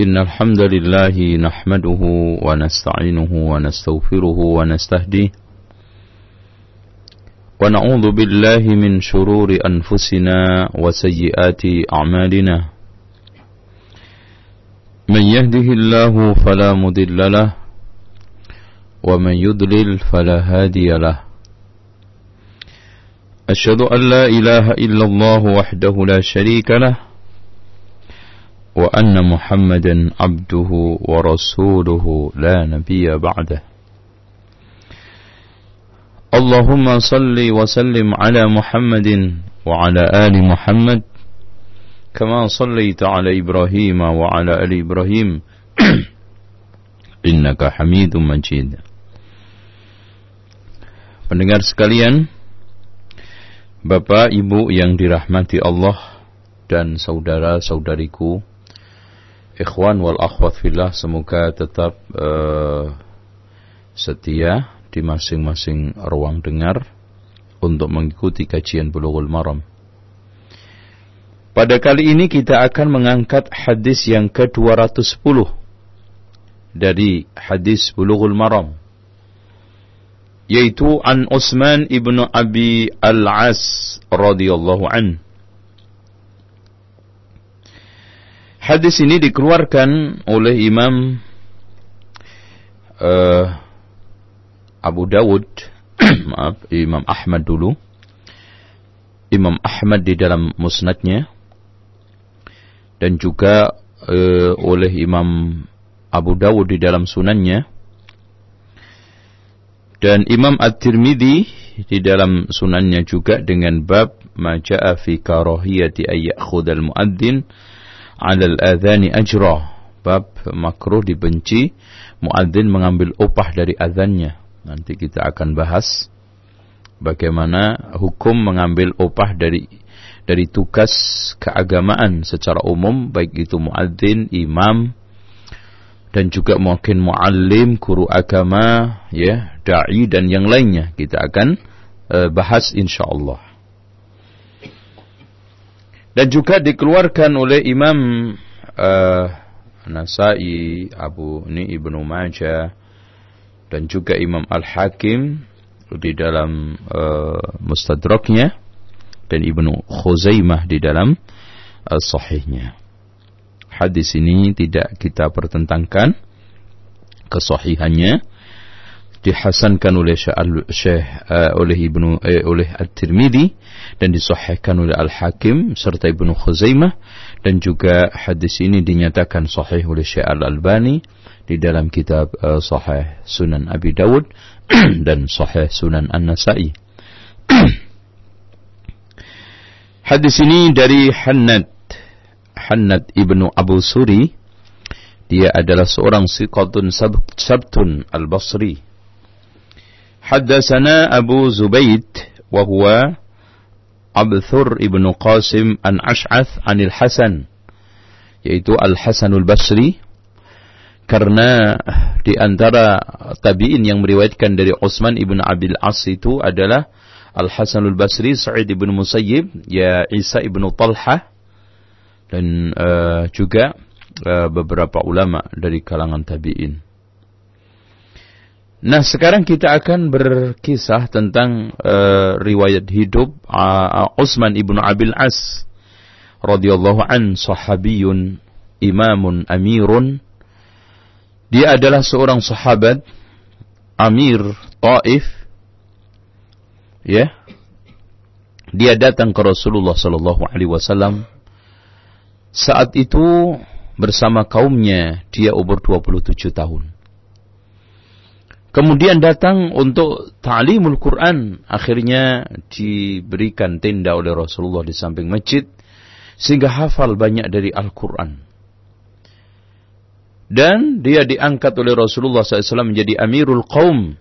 إن الحمد لله نحمده ونستعينه ونستغفره ونستهديه ونعوذ بالله من شرور أنفسنا وسيئات أعمالنا. من يهده الله فلا مضل له ومن يضلل فلا هادي له. أشهد أن لا إله إلا الله وحده لا شريك له وأن محمدا عبده ورسوله لا نبي بعده اللهم صل وسلم على محمد وعلى آل محمد كما صليت على إبراهيم وعلى آل إبراهيم إنك حميد مجيد Pendengar sekalian, Bapak Ibu yang dirahmati Allah dan saudara-saudariku, ikhwan wal akhwat fillah semoga tetap uh, setia di masing-masing ruang dengar untuk mengikuti kajian Bulughul Maram. Pada kali ini kita akan mengangkat hadis yang ke-210 dari hadis Bulughul Maram yaitu an Utsman ibnu Abi Al-As radhiyallahu an. Hadis ini dikeluarkan oleh Imam uh, Abu Dawud, maaf, Imam Ahmad dulu. Imam Ahmad di dalam musnadnya. Dan juga uh, oleh Imam Abu Dawud di dalam sunannya. Dan Imam At-Tirmidzi di dalam sunannya juga dengan bab maja'a fi karahiyati ay ya'khudhal muadzin 'ala al-adhani ajra. Bab makruh dibenci muadzin mengambil upah dari azannya. Nanti kita akan bahas bagaimana hukum mengambil upah dari dari tugas keagamaan secara umum baik itu muadzin, imam, dan juga mungkin muallim, guru agama, ya, dai dan yang lainnya kita akan uh, bahas insyaallah. Dan juga dikeluarkan oleh Imam uh, Nasai, Abu ni Ibnu Majah dan juga Imam Al-Hakim di dalam uh, Mustadraknya dan Ibnu Khuzaimah di dalam uh, Sahihnya. Hadis ini tidak kita pertentangkan kesahihannya dihasankan oleh Syekh uh, oleh Ibnu uh, oleh At-Tirmidzi dan disahihkan oleh Al-Hakim serta Ibnu Khuzaimah dan juga hadis ini dinyatakan sahih oleh Syekh Al-Albani di dalam kitab uh, Sahih Sunan Abi Dawud dan Sahih Sunan An-Nasa'i. hadis ini dari Hannad Hannad ibnu Abu Suri dia adalah seorang siqatun sabtun al-Basri Abu Zubaid wa huwa Abthur ibnu Qasim an Ash'ath anil Hasan yaitu Al-Hasanul Basri karena di antara tabi'in yang meriwayatkan dari Utsman ibn Abil As itu adalah Al-Hasanul Basri, Sa'id ibn Musayyib, ya Isa ibn Talha, dan uh, juga uh, beberapa ulama dari kalangan tabi'in. Nah, sekarang kita akan berkisah tentang uh, riwayat hidup uh, Utsman ibnu Abil As radhiyallahu an sahabiyun imamun amirun. Dia adalah seorang sahabat amir Taif ya. Dia datang ke Rasulullah sallallahu alaihi wasallam. Saat itu bersama kaumnya dia umur 27 tahun. Kemudian datang untuk ta'limul Quran. Akhirnya diberikan tenda oleh Rasulullah di samping masjid. Sehingga hafal banyak dari Al-Quran. Dan dia diangkat oleh Rasulullah SAW menjadi amirul qaum.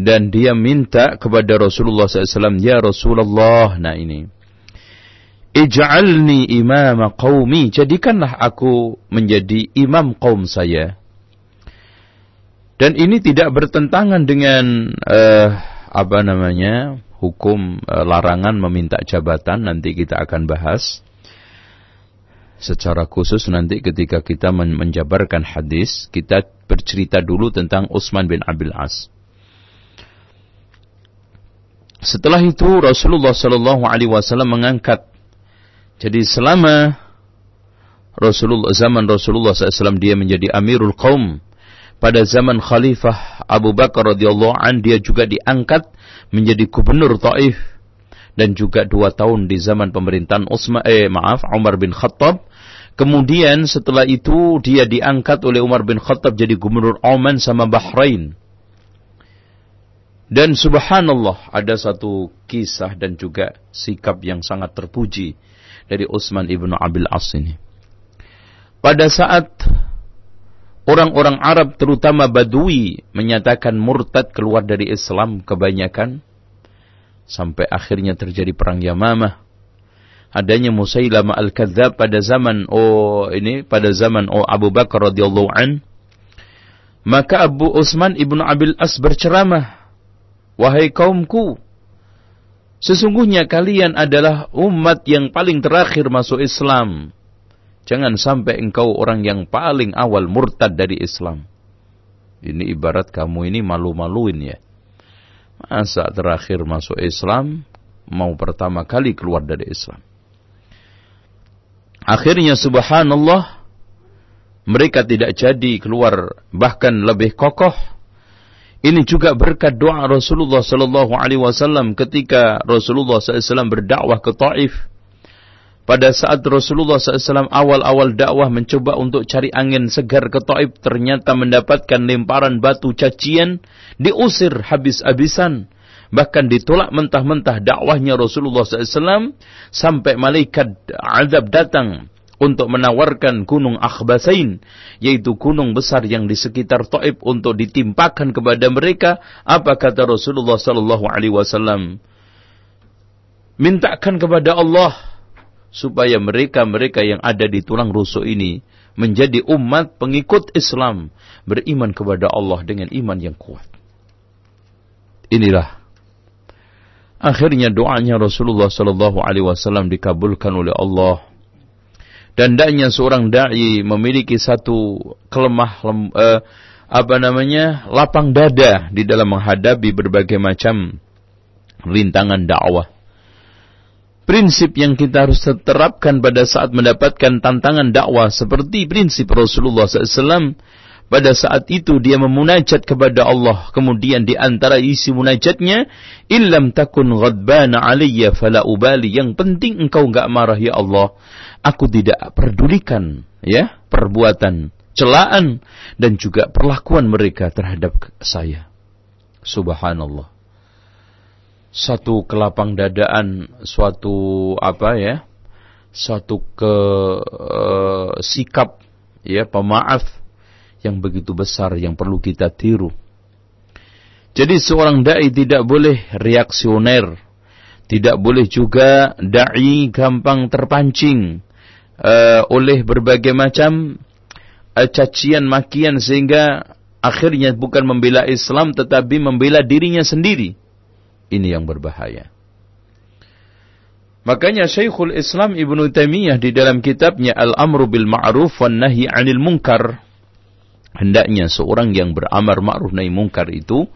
Dan dia minta kepada Rasulullah SAW, Ya Rasulullah, nah ini. Ij'alni imama qaumi. Jadikanlah aku menjadi imam kaum saya. Dan ini tidak bertentangan dengan uh, apa namanya hukum uh, larangan meminta jabatan. Nanti kita akan bahas. secara khusus nanti ketika kita menjabarkan hadis, kita bercerita dulu tentang Utsman bin Abil As. Setelah itu Rasulullah Shallallahu Alaihi Wasallam mengangkat. Jadi selama Rasulullah zaman Rasulullah SAW dia menjadi Amirul Qaum. Pada zaman Khalifah Abu Bakar radhiyallahu an dia juga diangkat menjadi gubernur Taif dan juga dua tahun di zaman pemerintahan Utsman eh maaf Umar bin Khattab. Kemudian setelah itu dia diangkat oleh Umar bin Khattab jadi gubernur Oman sama Bahrain. Dan subhanallah ada satu kisah dan juga sikap yang sangat terpuji dari Utsman ibnu Abil As ini. Pada saat orang-orang Arab terutama Badui menyatakan murtad keluar dari Islam kebanyakan sampai akhirnya terjadi perang Yamamah. Adanya Musailamah al-Kadzab pada zaman oh ini pada zaman oh Abu Bakar radhiyallahu an maka Abu Utsman ibnu Abil As berceramah Wahai kaumku, sesungguhnya kalian adalah umat yang paling terakhir masuk Islam. Jangan sampai engkau orang yang paling awal murtad dari Islam. Ini ibarat kamu ini malu-maluin ya. Masa terakhir masuk Islam, mau pertama kali keluar dari Islam. Akhirnya subhanallah, mereka tidak jadi keluar bahkan lebih kokoh ini juga berkat doa Rasulullah sallallahu alaihi wasallam ketika Rasulullah SAW berdakwah ke Taif. Pada saat Rasulullah SAW awal-awal dakwah mencoba untuk cari angin segar ke Taif, ternyata mendapatkan lemparan batu cacian, diusir habis-habisan. Bahkan ditolak mentah-mentah dakwahnya Rasulullah SAW sampai malaikat azab datang untuk menawarkan gunung Akhbasain, yaitu gunung besar yang di sekitar Taif untuk ditimpakan kepada mereka. Apa kata Rasulullah sallallahu alaihi wasallam? Mintakan kepada Allah supaya mereka-mereka yang ada di tulang rusuk ini menjadi umat pengikut Islam, beriman kepada Allah dengan iman yang kuat. Inilah akhirnya doanya Rasulullah sallallahu alaihi wasallam dikabulkan oleh Allah dan hendaknya seorang dai memiliki satu kelemah lem, uh, apa namanya lapang dada di dalam menghadapi berbagai macam rintangan dakwah. Prinsip yang kita harus terapkan pada saat mendapatkan tantangan dakwah seperti prinsip Rasulullah SAW pada saat itu dia memunajat kepada Allah. Kemudian di antara isi munajatnya, "Illam takun ghadbana alayya fala ubali." Yang penting engkau enggak marah ya Allah. Aku tidak pedulikan ya perbuatan celaan dan juga perlakuan mereka terhadap saya. Subhanallah. Satu kelapang dadaan, suatu apa ya? Suatu ke uh, sikap ya pemaaf yang begitu besar yang perlu kita tiru. Jadi seorang dai tidak boleh reaksioner, tidak boleh juga dai gampang terpancing uh, oleh berbagai macam uh, cacian makian sehingga akhirnya bukan membela Islam tetapi membela dirinya sendiri. Ini yang berbahaya. Makanya Syekhul Islam Ibnu Taimiyah di dalam kitabnya Al-Amru bil Ma'ruf wan Nahi 'anil Munkar hendaknya seorang yang beramar ma'ruf nahi mungkar itu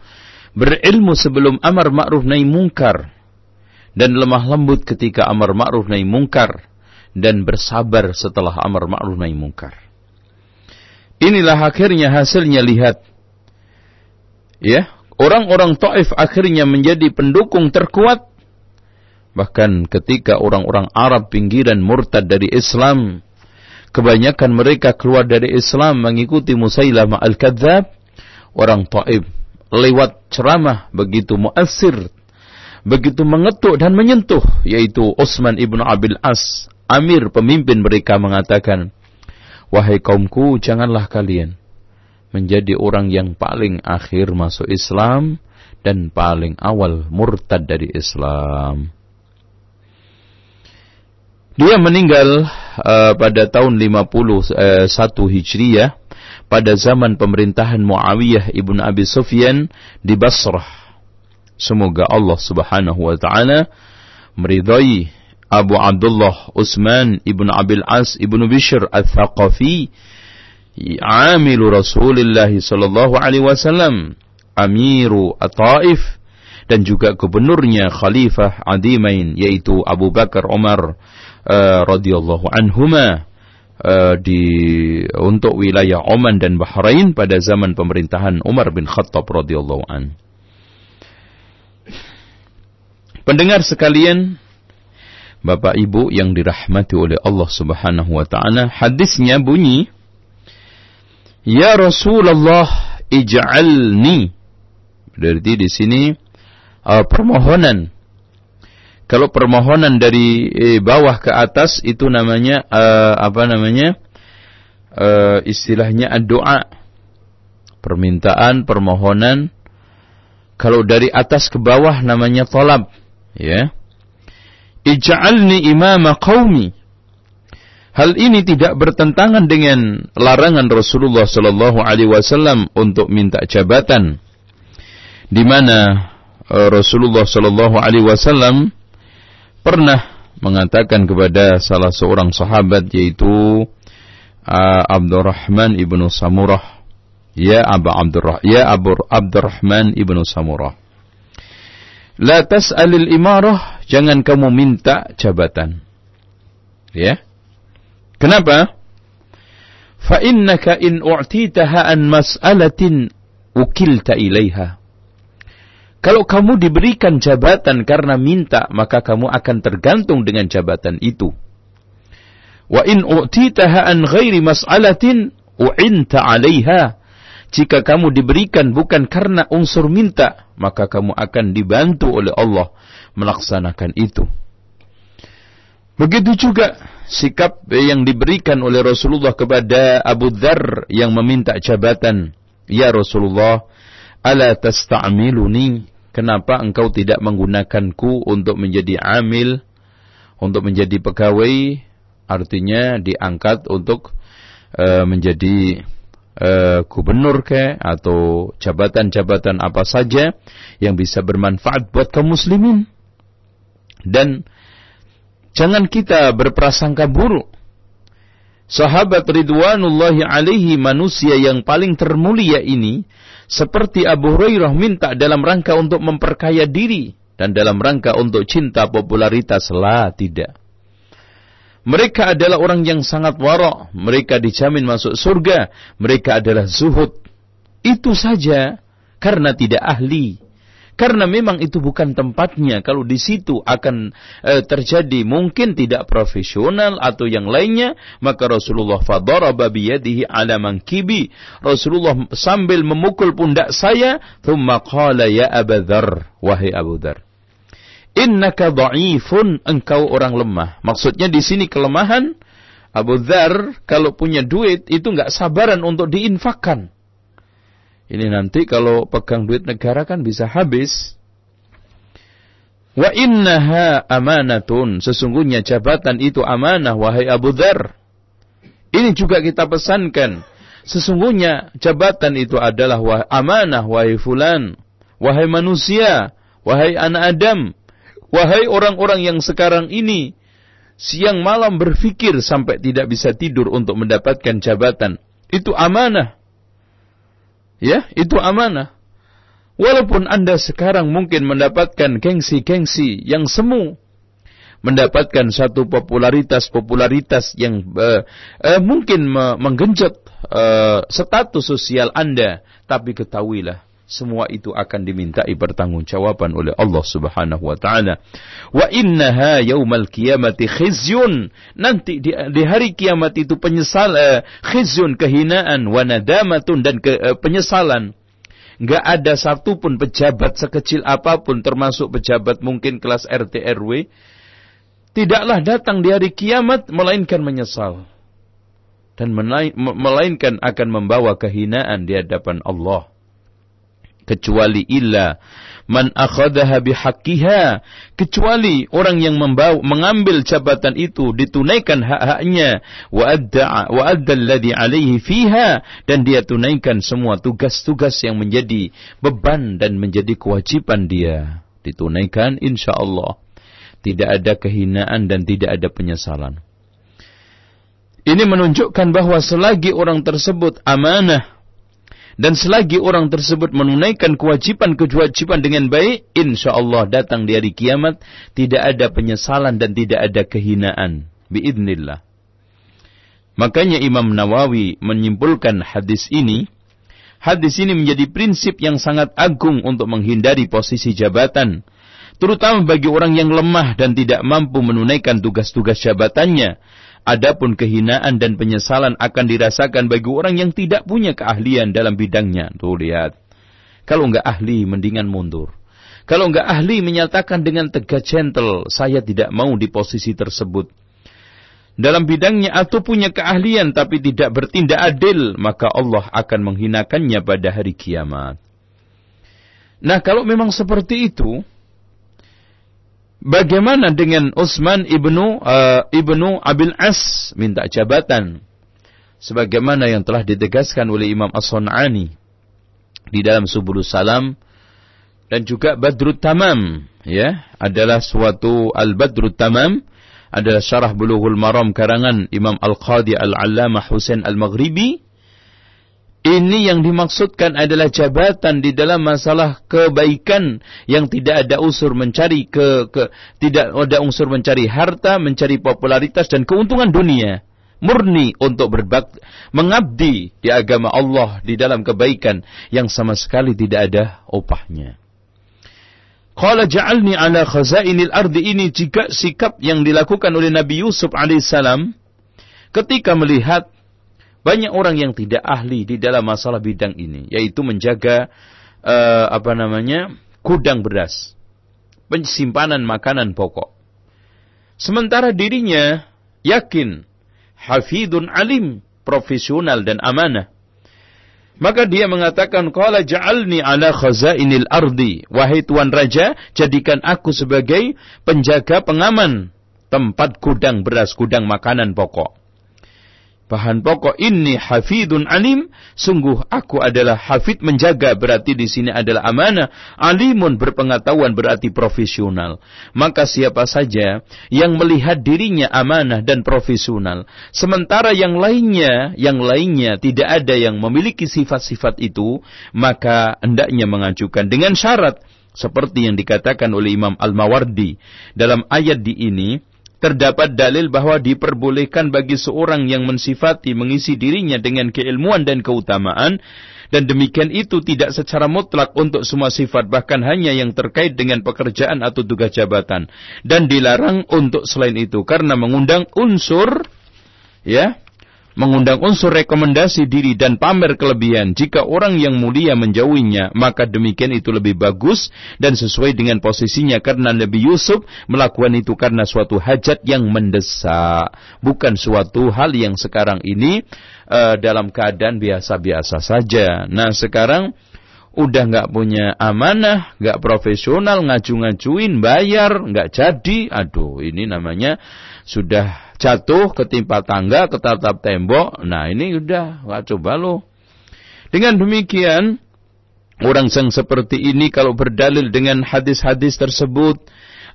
berilmu sebelum amar ma'ruf nahi mungkar dan lemah lembut ketika amar ma'ruf nahi mungkar dan bersabar setelah amar ma'ruf nahi mungkar. Inilah akhirnya hasilnya lihat ya, orang-orang Taif akhirnya menjadi pendukung terkuat. Bahkan ketika orang-orang Arab pinggiran murtad dari Islam kebanyakan mereka keluar dari Islam mengikuti Musailamah al-Kadzab, orang Taib lewat ceramah begitu muassir, begitu mengetuk dan menyentuh yaitu Utsman ibnu Abil As, amir pemimpin mereka mengatakan, "Wahai kaumku, janganlah kalian menjadi orang yang paling akhir masuk Islam dan paling awal murtad dari Islam." Dia meninggal uh, pada tahun 51 uh, Hijriyah pada zaman pemerintahan Muawiyah ibn Abi Sufyan di Basrah. Semoga Allah Subhanahu wa taala meridai Abu Abdullah Utsman ibn Abil As ibn Bishr al-Thaqafi amilu Rasulullah sallallahu alaihi wasallam amiru at-Taif dan juga gubernurnya khalifah adimain yaitu Abu Bakar Umar uh, radhiyallahu anhuma uh, di untuk wilayah Oman dan Bahrain pada zaman pemerintahan Umar bin Khattab radhiyallahu an. Pendengar sekalian, Bapak Ibu yang dirahmati oleh Allah Subhanahu wa taala, hadisnya bunyi Ya Rasulullah ij'alni. Berarti di sini uh, permohonan. Kalau permohonan dari eh, bawah ke atas itu namanya uh, apa namanya? Uh, istilahnya doa. Permintaan, permohonan. Kalau dari atas ke bawah namanya tolab. Ya. Ij'alni imama qaumi Hal ini tidak bertentangan dengan larangan Rasulullah Sallallahu Alaihi Wasallam untuk minta jabatan, di mana uh, Rasulullah Sallallahu Alaihi Wasallam pernah mengatakan kepada salah seorang sahabat yaitu uh, Abdurrahman ibnu Samurah, ya Abu Abdurrah, ya Abu Abdurrahman ibnu Samurah. La tas'alil imarah, jangan kamu minta jabatan. Ya. Kenapa? Fa innaka in u'titaha an mas'alatin ukilta ilaiha. Kalau kamu diberikan jabatan karena minta, maka kamu akan tergantung dengan jabatan itu. Wa in u'titaha an ghairi mas'alatin u'inta 'alaiha. Jika kamu diberikan bukan karena unsur minta, maka kamu akan dibantu oleh Allah melaksanakan itu. Begitu juga sikap yang diberikan oleh Rasulullah kepada Abu Dhar yang meminta jabatan. Ya Rasulullah, ala tasta'miluni? Kenapa engkau tidak menggunakanku untuk menjadi amil, untuk menjadi pegawai, artinya diangkat untuk uh, menjadi uh, gubernur ke atau jabatan-jabatan apa saja yang bisa bermanfaat buat kaum muslimin. Dan Jangan kita berprasangka buruk. Sahabat Ridwanullahi alaihi manusia yang paling termulia ini seperti Abu Hurairah minta dalam rangka untuk memperkaya diri dan dalam rangka untuk cinta popularitas lah tidak. Mereka adalah orang yang sangat warok, mereka dijamin masuk surga, mereka adalah zuhud. Itu saja karena tidak ahli karena memang itu bukan tempatnya. Kalau di situ akan e, terjadi mungkin tidak profesional atau yang lainnya, maka Rasulullah fadaraba biyadihi ala mankibi. Rasulullah sambil memukul pundak saya, thumma qala ya Abu wahai Abu Dzar. Innaka dha'ifun, engkau orang lemah. Maksudnya di sini kelemahan Abu Dzar kalau punya duit itu enggak sabaran untuk diinfakkan. Ini nanti kalau pegang duit negara kan bisa habis. Wa innaha amanatun. Sesungguhnya jabatan itu amanah, wahai Abu Dhar. Ini juga kita pesankan. Sesungguhnya jabatan itu adalah amanah, wahai fulan. Wahai manusia, wahai anak Adam. Wahai orang-orang yang sekarang ini siang malam berfikir sampai tidak bisa tidur untuk mendapatkan jabatan. Itu amanah. Ya, itu amanah. Walaupun Anda sekarang mungkin mendapatkan gengsi-gengsi yang semu, mendapatkan satu popularitas-popularitas yang uh, uh, mungkin menggenjot uh, status sosial Anda, tapi ketahuilah semua itu akan dimintai pertanggungjawaban oleh Allah Subhanahu wa taala. Wa innaha yaumal qiyamati khizyun. Nanti di, di hari kiamat itu penyesal uh, khizyun kehinaan wa nadamatun dan ke, uh, penyesalan. Enggak ada satupun pejabat sekecil apa pun termasuk pejabat mungkin kelas RT RW tidaklah datang di hari kiamat melainkan menyesal dan melainkan akan membawa kehinaan di hadapan Allah kecuali illa man akhadaha bihaqqiha kecuali orang yang membawa mengambil jabatan itu ditunaikan hak-haknya wa adda wa adda alladhi alaihi fiha dan dia tunaikan semua tugas-tugas yang menjadi beban dan menjadi kewajiban dia ditunaikan insyaallah tidak ada kehinaan dan tidak ada penyesalan. Ini menunjukkan bahwa selagi orang tersebut amanah dan selagi orang tersebut menunaikan kewajiban-kewajiban dengan baik, insya Allah datang di hari kiamat tidak ada penyesalan dan tidak ada kehinaan. Biidnillah. Makanya Imam Nawawi menyimpulkan hadis ini. Hadis ini menjadi prinsip yang sangat agung untuk menghindari posisi jabatan. Terutama bagi orang yang lemah dan tidak mampu menunaikan tugas-tugas jabatannya Adapun kehinaan dan penyesalan akan dirasakan bagi orang yang tidak punya keahlian dalam bidangnya. Tuh lihat. Kalau enggak ahli, mendingan mundur. Kalau enggak ahli, menyatakan dengan tegas gentle, saya tidak mau di posisi tersebut. Dalam bidangnya atau punya keahlian tapi tidak bertindak adil, maka Allah akan menghinakannya pada hari kiamat. Nah kalau memang seperti itu, Bagaimana dengan Utsman ibnu uh, ibnu Abil As minta jabatan, sebagaimana yang telah ditegaskan oleh Imam As-Sun'ani di dalam Subul Salam dan juga Badrut Tamam, ya adalah suatu Al Badrut Tamam adalah syarah Bulughul Maram karangan Imam Al-Qadi Al-Allamah Husain Al-Maghribi ini yang dimaksudkan adalah jabatan di dalam masalah kebaikan yang tidak ada unsur mencari ke, ke tidak ada unsur mencari harta, mencari popularitas dan keuntungan dunia. Murni untuk berbakti, mengabdi di agama Allah di dalam kebaikan yang sama sekali tidak ada opahnya. Qala ja'alni ala khazainil ardi ini jika sikap yang dilakukan oleh Nabi Yusuf alaihissalam ketika melihat banyak orang yang tidak ahli di dalam masalah bidang ini, yaitu menjaga uh, apa namanya gudang beras, penyimpanan makanan pokok. Sementara dirinya yakin hafidun alim, profesional dan amanah. Maka dia mengatakan, Qala ja'alni ala khazainil ardi. Wahai Tuan Raja, jadikan aku sebagai penjaga pengaman tempat gudang beras, gudang makanan pokok. Bahan pokok ini hafidun alim, sungguh aku adalah hafid menjaga berarti di sini adalah amanah, alimun berpengetahuan berarti profesional. Maka siapa saja yang melihat dirinya amanah dan profesional, sementara yang lainnya, yang lainnya tidak ada yang memiliki sifat-sifat itu, maka hendaknya mengajukan dengan syarat. Seperti yang dikatakan oleh Imam Al-Mawardi dalam ayat di ini terdapat dalil bahwa diperbolehkan bagi seorang yang mensifati mengisi dirinya dengan keilmuan dan keutamaan dan demikian itu tidak secara mutlak untuk semua sifat bahkan hanya yang terkait dengan pekerjaan atau tugas jabatan. Dan dilarang untuk selain itu karena mengundang unsur ya mengundang unsur rekomendasi diri dan pamer kelebihan. Jika orang yang mulia menjauhinya, maka demikian itu lebih bagus dan sesuai dengan posisinya karena Nabi Yusuf melakukan itu karena suatu hajat yang mendesak, bukan suatu hal yang sekarang ini uh, dalam keadaan biasa-biasa saja. Nah, sekarang udah nggak punya amanah, nggak profesional, ngaju-ngajuin, bayar, nggak jadi. Aduh, ini namanya sudah jatuh ketimpa tangga, ketatap tembok. Nah ini udah, coba lo. Dengan demikian, orang yang seperti ini kalau berdalil dengan hadis-hadis tersebut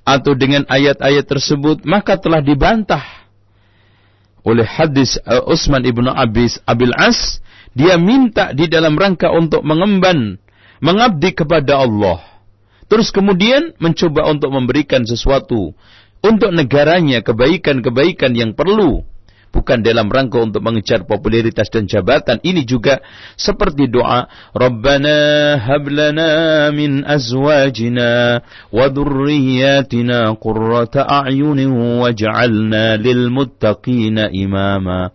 atau dengan ayat-ayat tersebut, maka telah dibantah oleh hadis uh, Utsman ibnu Abis Abil As. Dia minta di dalam rangka untuk mengemban, mengabdi kepada Allah. Terus kemudian mencoba untuk memberikan sesuatu untuk negaranya kebaikan-kebaikan yang perlu bukan dalam rangka untuk mengejar popularitas dan jabatan. Ini juga seperti doa Rabbana hablana min azwajina wa dhurriyyatina qurrata a'yunin waj'alna lil muttaqina imama.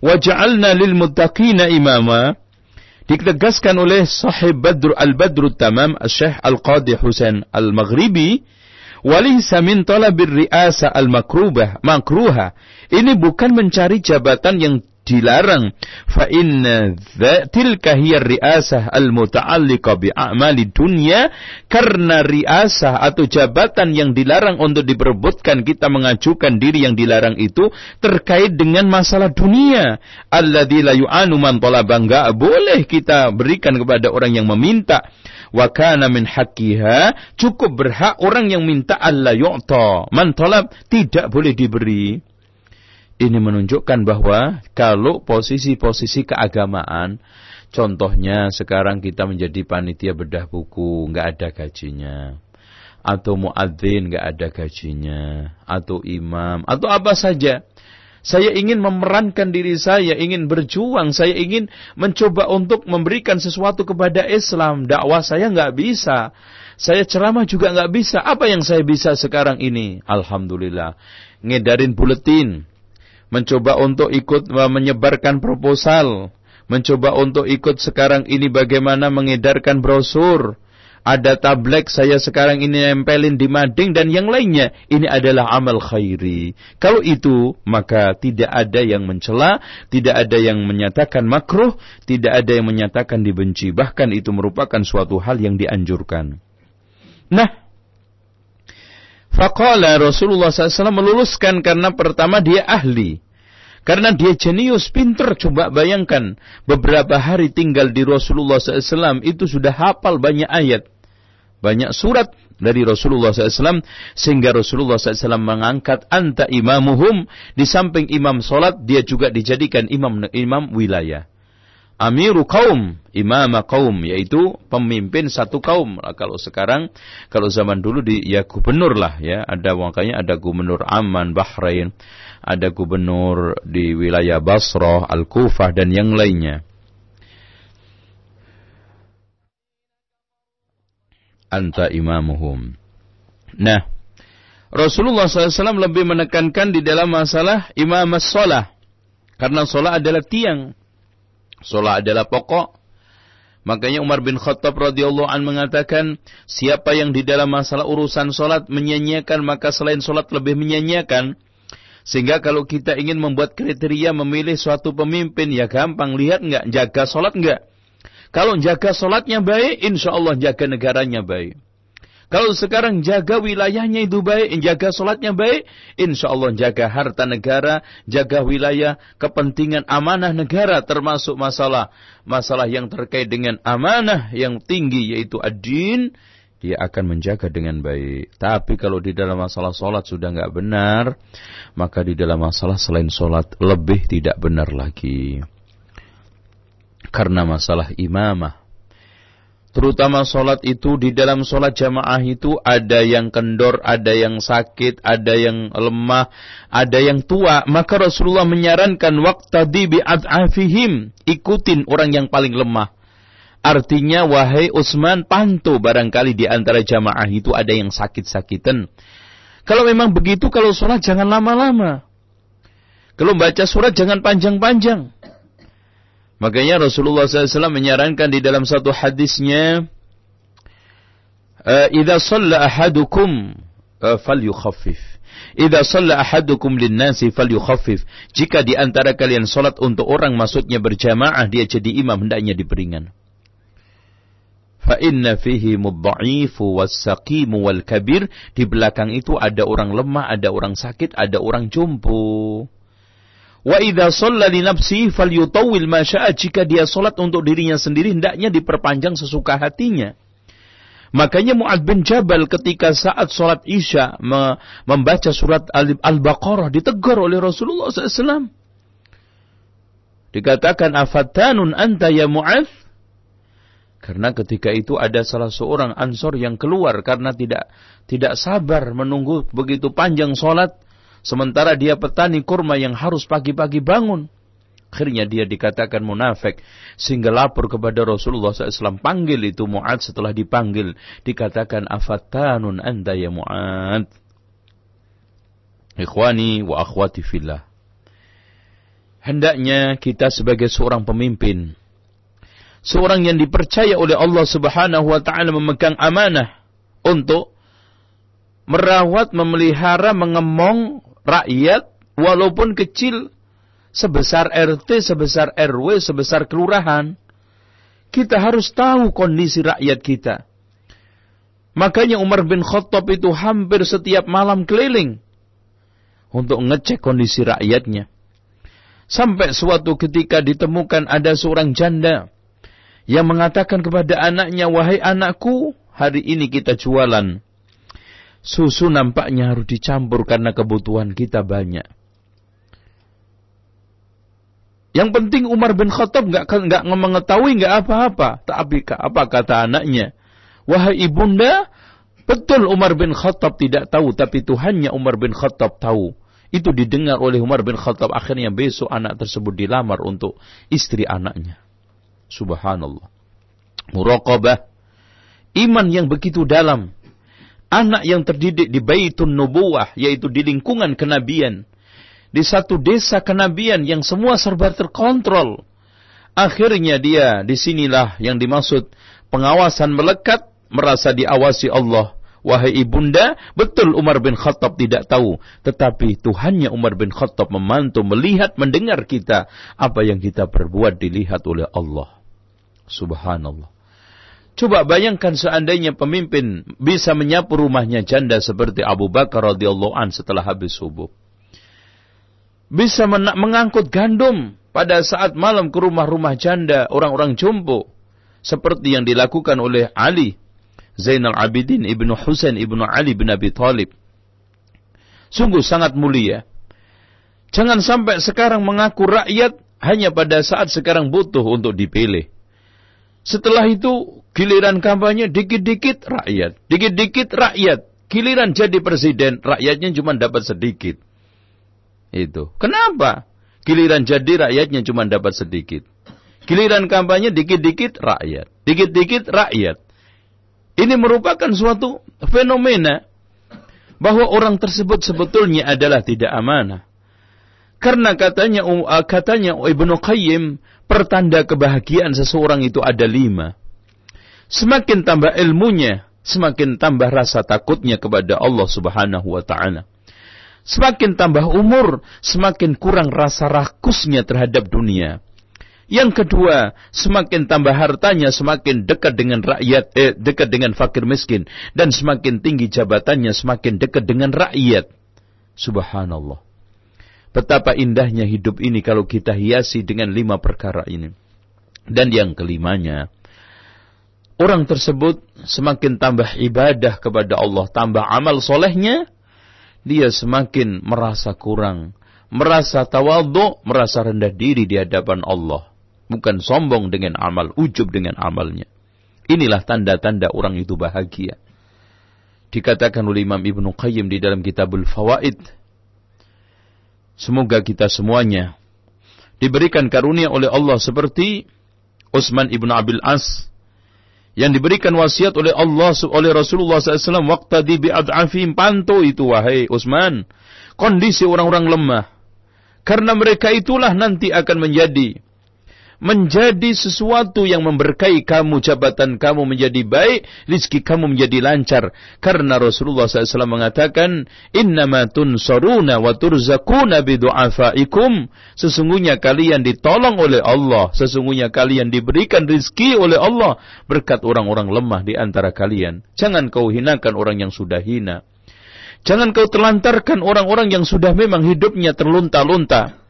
Waj'alna lil muttaqina imama ditegaskan oleh sahib Badr al-Badr tamam Syekh Al-Qadi Husain Al-Maghribi Walisa min talabir ri'asa al-makrubah, makruha. Ini bukan mencari jabatan yang dilarang. Fa inna tilka hiya ri'asah al-muta'alliqa bi a'mali dunya karena ri'asah atau jabatan yang dilarang untuk diperebutkan kita mengajukan diri yang dilarang itu terkait dengan masalah dunia. Alladzi la yu'anu man talaba boleh kita berikan kepada orang yang meminta wa kana min haqqiha cukup berhak orang yang minta Allah yu'ta. Man talab tidak boleh diberi. Ini menunjukkan bahwa kalau posisi-posisi keagamaan contohnya sekarang kita menjadi panitia bedah buku nggak ada gajinya. Atau muadzin nggak ada gajinya. Atau imam atau apa saja saya ingin memerankan diri saya, ingin berjuang, saya ingin mencoba untuk memberikan sesuatu kepada Islam. Dakwah saya nggak bisa. Saya ceramah juga nggak bisa. Apa yang saya bisa sekarang ini? Alhamdulillah. Ngedarin buletin. Mencoba untuk ikut menyebarkan proposal. Mencoba untuk ikut sekarang ini bagaimana mengedarkan brosur ada tablek saya sekarang ini nempelin di mading dan yang lainnya. Ini adalah amal khairi. Kalau itu, maka tidak ada yang mencela, tidak ada yang menyatakan makruh, tidak ada yang menyatakan dibenci. Bahkan itu merupakan suatu hal yang dianjurkan. Nah, Faqala Rasulullah SAW meluluskan karena pertama dia ahli. Karena dia jenius, pinter. Coba bayangkan, beberapa hari tinggal di Rasulullah SAW itu sudah hafal banyak ayat banyak surat dari Rasulullah SAW sehingga Rasulullah SAW mengangkat anta imamuhum di samping imam solat dia juga dijadikan imam imam wilayah. Amiru kaum, imam kaum, yaitu pemimpin satu kaum. Kalau sekarang, kalau zaman dulu di ya gubernur lah ya, ada makanya ada gubernur Aman, Bahrain, ada gubernur di wilayah Basrah, Al-Kufah dan yang lainnya. Anta imamuhum. Nah, Rasulullah SAW lebih menekankan di dalam masalah imam sholah. Karena sholah adalah tiang. Sholah adalah pokok. Makanya Umar bin Khattab radhiyallahu an mengatakan, siapa yang di dalam masalah urusan sholat menyanyiakan, maka selain sholat lebih menyanyiakan. Sehingga kalau kita ingin membuat kriteria memilih suatu pemimpin, ya gampang. Lihat nggak, jaga sholat nggak? Kalau jaga sholatnya baik, insya Allah jaga negaranya baik. Kalau sekarang jaga wilayahnya itu baik, jaga sholatnya baik, insya Allah jaga harta negara, jaga wilayah, kepentingan amanah negara, termasuk masalah masalah yang terkait dengan amanah yang tinggi yaitu ad-din, dia akan menjaga dengan baik. Tapi kalau di dalam masalah sholat sudah nggak benar, maka di dalam masalah selain sholat lebih tidak benar lagi karena masalah imamah. Terutama solat itu di dalam solat jamaah itu ada yang kendor, ada yang sakit, ada yang lemah, ada yang tua. Maka Rasulullah menyarankan waktu di bi'ad'afihim. Ikutin orang yang paling lemah. Artinya wahai Utsman pantu barangkali di antara jamaah itu ada yang sakit-sakitan. Kalau memang begitu kalau sholat jangan lama-lama. Kalau baca surat jangan panjang-panjang. Makanya Rasulullah SAW menyarankan di dalam satu hadisnya, "Idza shalla ahadukum falyukhaffif." Idza shalla ahadukum lin-nasi falyukhaffif. Jika di antara kalian salat untuk orang maksudnya berjamaah dia jadi imam hendaknya diperingan. Fa inna fihi mudha'ifu was-saqim wal-kabir. Di belakang itu ada orang lemah, ada orang sakit, ada orang jumpuh. Wa idza shalla li nafsi falyutawwil ma syaa jika dia salat untuk dirinya sendiri hendaknya diperpanjang sesuka hatinya. Makanya Mu'ad bin Jabal ketika saat sholat Isya membaca surat Al-Baqarah ditegur oleh Rasulullah SAW. Dikatakan afatanun anta ya Mu'ad. Karena ketika itu ada salah seorang ansor yang keluar karena tidak tidak sabar menunggu begitu panjang sholat Sementara dia petani kurma yang harus pagi-pagi bangun. Akhirnya dia dikatakan munafik. Sehingga lapor kepada Rasulullah SAW. Panggil itu Mu'ad setelah dipanggil. Dikatakan afatanun anda ya Mu'ad. Ikhwani wa akhwati fillah. Hendaknya kita sebagai seorang pemimpin. Seorang yang dipercaya oleh Allah subhanahu wa ta'ala memegang amanah. Untuk merawat, memelihara, mengemong rakyat walaupun kecil sebesar RT, sebesar RW, sebesar kelurahan. Kita harus tahu kondisi rakyat kita. Makanya Umar bin Khattab itu hampir setiap malam keliling untuk ngecek kondisi rakyatnya. Sampai suatu ketika ditemukan ada seorang janda yang mengatakan kepada anaknya, "Wahai anakku, hari ini kita jualan." Susu nampaknya harus dicampur karena kebutuhan kita banyak. Yang penting Umar bin Khattab nggak nggak mengetahui nggak apa-apa. Tapi apa kata anaknya? Wahai ibunda, betul Umar bin Khattab tidak tahu, tapi Tuhannya Umar bin Khattab tahu. Itu didengar oleh Umar bin Khattab. Akhirnya besok anak tersebut dilamar untuk istri anaknya. Subhanallah. Muraqabah. Iman yang begitu dalam anak yang terdidik di Baitun Nubuwah, yaitu di lingkungan kenabian, di satu desa kenabian yang semua serba terkontrol. Akhirnya dia di sinilah yang dimaksud pengawasan melekat, merasa diawasi Allah. Wahai ibunda, betul Umar bin Khattab tidak tahu. Tetapi Tuhannya Umar bin Khattab memantau, melihat, mendengar kita. Apa yang kita perbuat dilihat oleh Allah. Subhanallah. Coba bayangkan seandainya pemimpin bisa menyapu rumahnya janda seperti Abu Bakar radhiyallahu an setelah habis subuh. Bisa mengangkut gandum pada saat malam ke rumah-rumah janda orang-orang jompo seperti yang dilakukan oleh Ali Zainal Abidin ibnu Husain ibnu Ali bin Abi Thalib. Sungguh sangat mulia. Jangan sampai sekarang mengaku rakyat hanya pada saat sekarang butuh untuk dipilih. Setelah itu giliran kampanye dikit-dikit rakyat, dikit-dikit rakyat. Giliran jadi presiden, rakyatnya cuma dapat sedikit. Itu. Kenapa? Giliran jadi rakyatnya cuma dapat sedikit. Giliran kampanye dikit-dikit rakyat, dikit-dikit rakyat. Ini merupakan suatu fenomena bahwa orang tersebut sebetulnya adalah tidak amanah. Karena katanya katanya Ibnu Qayyim pertanda kebahagiaan seseorang itu ada lima. Semakin tambah ilmunya, semakin tambah rasa takutnya kepada Allah Subhanahu wa taala. Semakin tambah umur, semakin kurang rasa rakusnya terhadap dunia. Yang kedua, semakin tambah hartanya, semakin dekat dengan rakyat, eh, dekat dengan fakir miskin. Dan semakin tinggi jabatannya, semakin dekat dengan rakyat. Subhanallah. Betapa indahnya hidup ini kalau kita hiasi dengan lima perkara ini. Dan yang kelimanya, orang tersebut semakin tambah ibadah kepada Allah, tambah amal solehnya, dia semakin merasa kurang, merasa tawadhu, merasa rendah diri di hadapan Allah. Bukan sombong dengan amal, ujub dengan amalnya. Inilah tanda-tanda orang itu bahagia. Dikatakan oleh Imam Ibn Qayyim di dalam kitabul Fawaid, Semoga kita semuanya diberikan karunia oleh Allah seperti Utsman ibnu Abil As yang diberikan wasiat oleh Allah oleh Rasulullah SAW waktu di bi'ad'afim pantu itu wahai Utsman. Kondisi orang-orang lemah. Karena mereka itulah nanti akan menjadi menjadi sesuatu yang memberkahi kamu, jabatan kamu menjadi baik, rizki kamu menjadi lancar. Karena Rasulullah SAW mengatakan, Innama tunsaruna wa turzakuna bidu'afaikum. Sesungguhnya kalian ditolong oleh Allah. Sesungguhnya kalian diberikan rizki oleh Allah. Berkat orang-orang lemah di antara kalian. Jangan kau hinakan orang yang sudah hina. Jangan kau telantarkan orang-orang yang sudah memang hidupnya terlunta-lunta.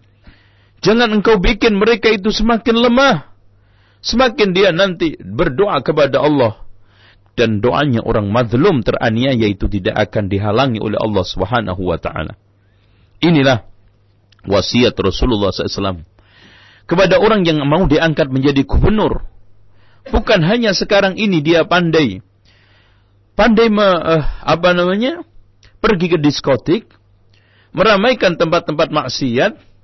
Jangan engkau bikin mereka itu semakin lemah. Semakin dia nanti berdoa kepada Allah. Dan doanya orang mazlum teraniaya itu tidak akan dihalangi oleh Allah subhanahu wa ta'ala. Inilah wasiat Rasulullah SAW. Kepada orang yang mau diangkat menjadi gubernur. Bukan hanya sekarang ini dia pandai. Pandai me, uh, apa namanya? Pergi ke diskotik. Meramaikan tempat-tempat maksiat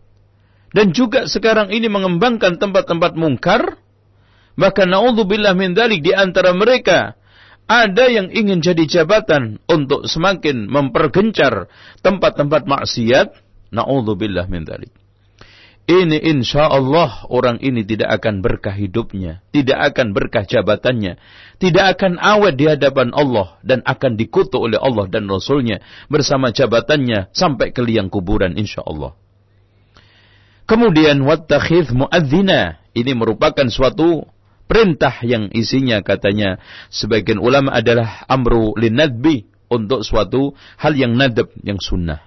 dan juga sekarang ini mengembangkan tempat-tempat mungkar, maka naudzubillah min dalik di antara mereka ada yang ingin jadi jabatan untuk semakin mempergencar tempat-tempat maksiat, naudzubillah min dalik. Ini insya Allah orang ini tidak akan berkah hidupnya, tidak akan berkah jabatannya, tidak akan awet di hadapan Allah dan akan dikutuk oleh Allah dan Rasulnya bersama jabatannya sampai ke liang kuburan insya Allah. Kemudian wattakhidh muadzina. Ini merupakan suatu perintah yang isinya katanya sebagian ulama adalah amru linadbi untuk suatu hal yang nadab yang sunnah.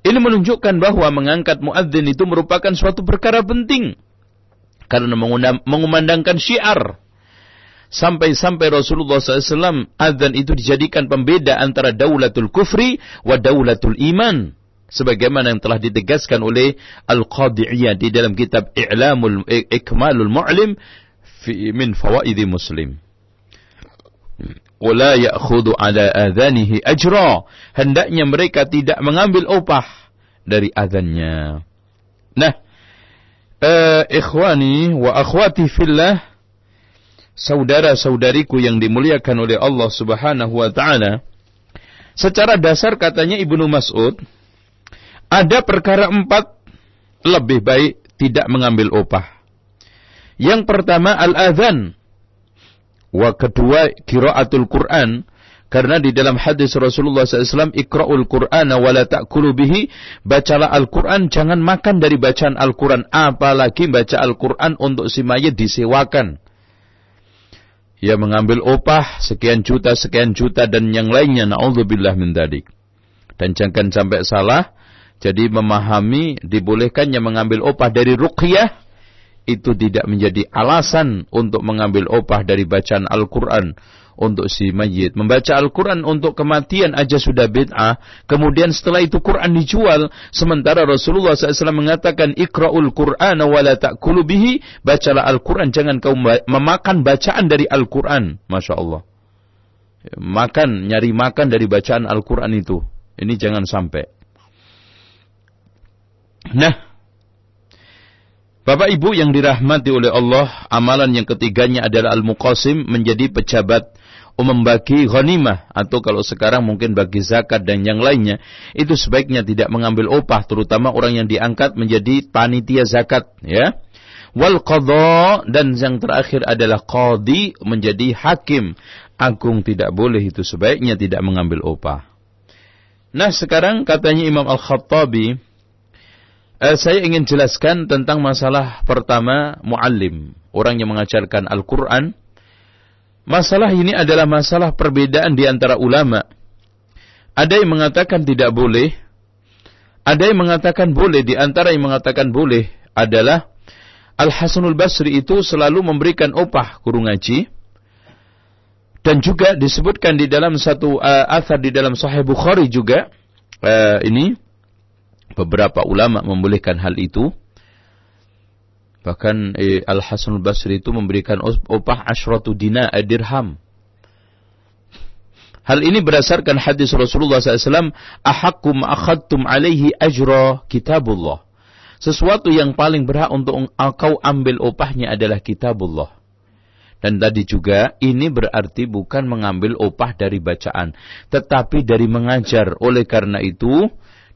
Ini menunjukkan bahwa mengangkat muadzin itu merupakan suatu perkara penting. Karena mengumandangkan syiar. Sampai-sampai Rasulullah SAW azan itu dijadikan pembeda antara daulatul kufri wa daulatul iman. Sebagaimana yang telah ditegaskan oleh Al-Qadi'iyah di dalam kitab I'lamul Ikmalul Mu'lim fi, min fawaidi muslim. Wala ya'khudu ala adhanihi ajra. Hendaknya mereka tidak mengambil upah dari adhannya. Nah, uh, ikhwani wa akhwati fillah saudara-saudariku yang dimuliakan oleh Allah Subhanahu wa taala secara dasar katanya Ibnu Mas'ud ada perkara empat lebih baik tidak mengambil upah yang pertama al-adhan wa kedua qiraatul Quran karena di dalam hadis Rasulullah SAW, Ikra'ul Qur'ana wa la ta'kulu bihi, bacalah Al-Quran, jangan makan dari bacaan Al-Quran. Apalagi baca Al-Quran untuk si mayat disewakan. Ya mengambil upah sekian juta, sekian juta dan yang lainnya. Na'udzubillah min dadik. Dan jangan sampai salah, jadi memahami dibolehkannya mengambil upah dari ruqyah, itu tidak menjadi alasan untuk mengambil upah dari bacaan Al-Quran untuk si mayit. Membaca Al-Quran untuk kematian aja sudah bid'ah. Kemudian setelah itu Quran dijual. Sementara Rasulullah SAW mengatakan, Ikra'ul Quran wa la bihi. Bacalah Al-Quran, jangan kau memakan bacaan dari Al-Quran. Masya Allah. Makan, nyari makan dari bacaan Al-Quran itu. Ini jangan sampai. Nah, Bapak Ibu yang dirahmati oleh Allah, amalan yang ketiganya adalah al-muqasim menjadi pejabat membagi ghanimah atau kalau sekarang mungkin bagi zakat dan yang lainnya itu sebaiknya tidak mengambil upah terutama orang yang diangkat menjadi panitia zakat ya. Wal qadha dan yang terakhir adalah qadi menjadi hakim. Agung tidak boleh itu sebaiknya tidak mengambil upah. Nah sekarang katanya Imam Al-Khattabi eh, saya ingin jelaskan tentang masalah pertama muallim orang yang mengajarkan Al-Qur'an Masalah ini adalah masalah perbedaan di antara ulama. Ada yang mengatakan tidak boleh, ada yang mengatakan boleh. Di antara yang mengatakan boleh adalah Al Hasanul Basri itu selalu memberikan upah guru ngaji. Dan juga disebutkan di dalam satu uh, athar di dalam Sahih Bukhari juga uh, ini beberapa ulama membolehkan hal itu. Bahkan eh, Al Hasan Basri itu memberikan upah asyratu dina eh, dirham. Hal ini berdasarkan hadis Rasulullah SAW, Ahakkum akhadtum alaihi ajra kitabullah. Sesuatu yang paling berhak untuk kau ambil upahnya adalah kitabullah. Dan tadi juga ini berarti bukan mengambil upah dari bacaan, tetapi dari mengajar. Oleh karena itu,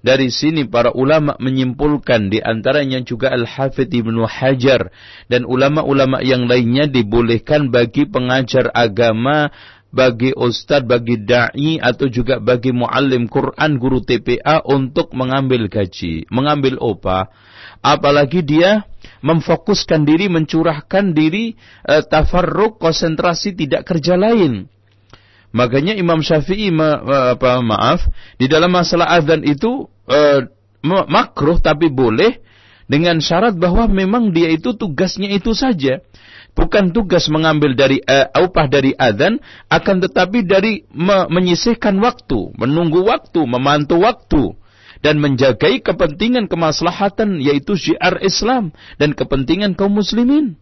dari sini para ulama menyimpulkan di antaranya juga Al-Hafidh Ibnu Hajar dan ulama-ulama yang lainnya dibolehkan bagi pengajar agama bagi ustadz, bagi da'i atau juga bagi muallim Quran, guru TPA untuk mengambil gaji, mengambil upah. Apalagi dia memfokuskan diri, mencurahkan diri, e, tafarruk, konsentrasi, tidak kerja lain. Makanya Imam Syafi'i ma, apa, maaf di dalam masalah azan itu eh, makruh tapi boleh dengan syarat bahwa memang dia itu tugasnya itu saja. Bukan tugas mengambil dari uh, upah dari azan, akan tetapi dari me menyisihkan waktu, menunggu waktu, memantau waktu dan menjagai kepentingan kemaslahatan yaitu syiar Islam dan kepentingan kaum muslimin.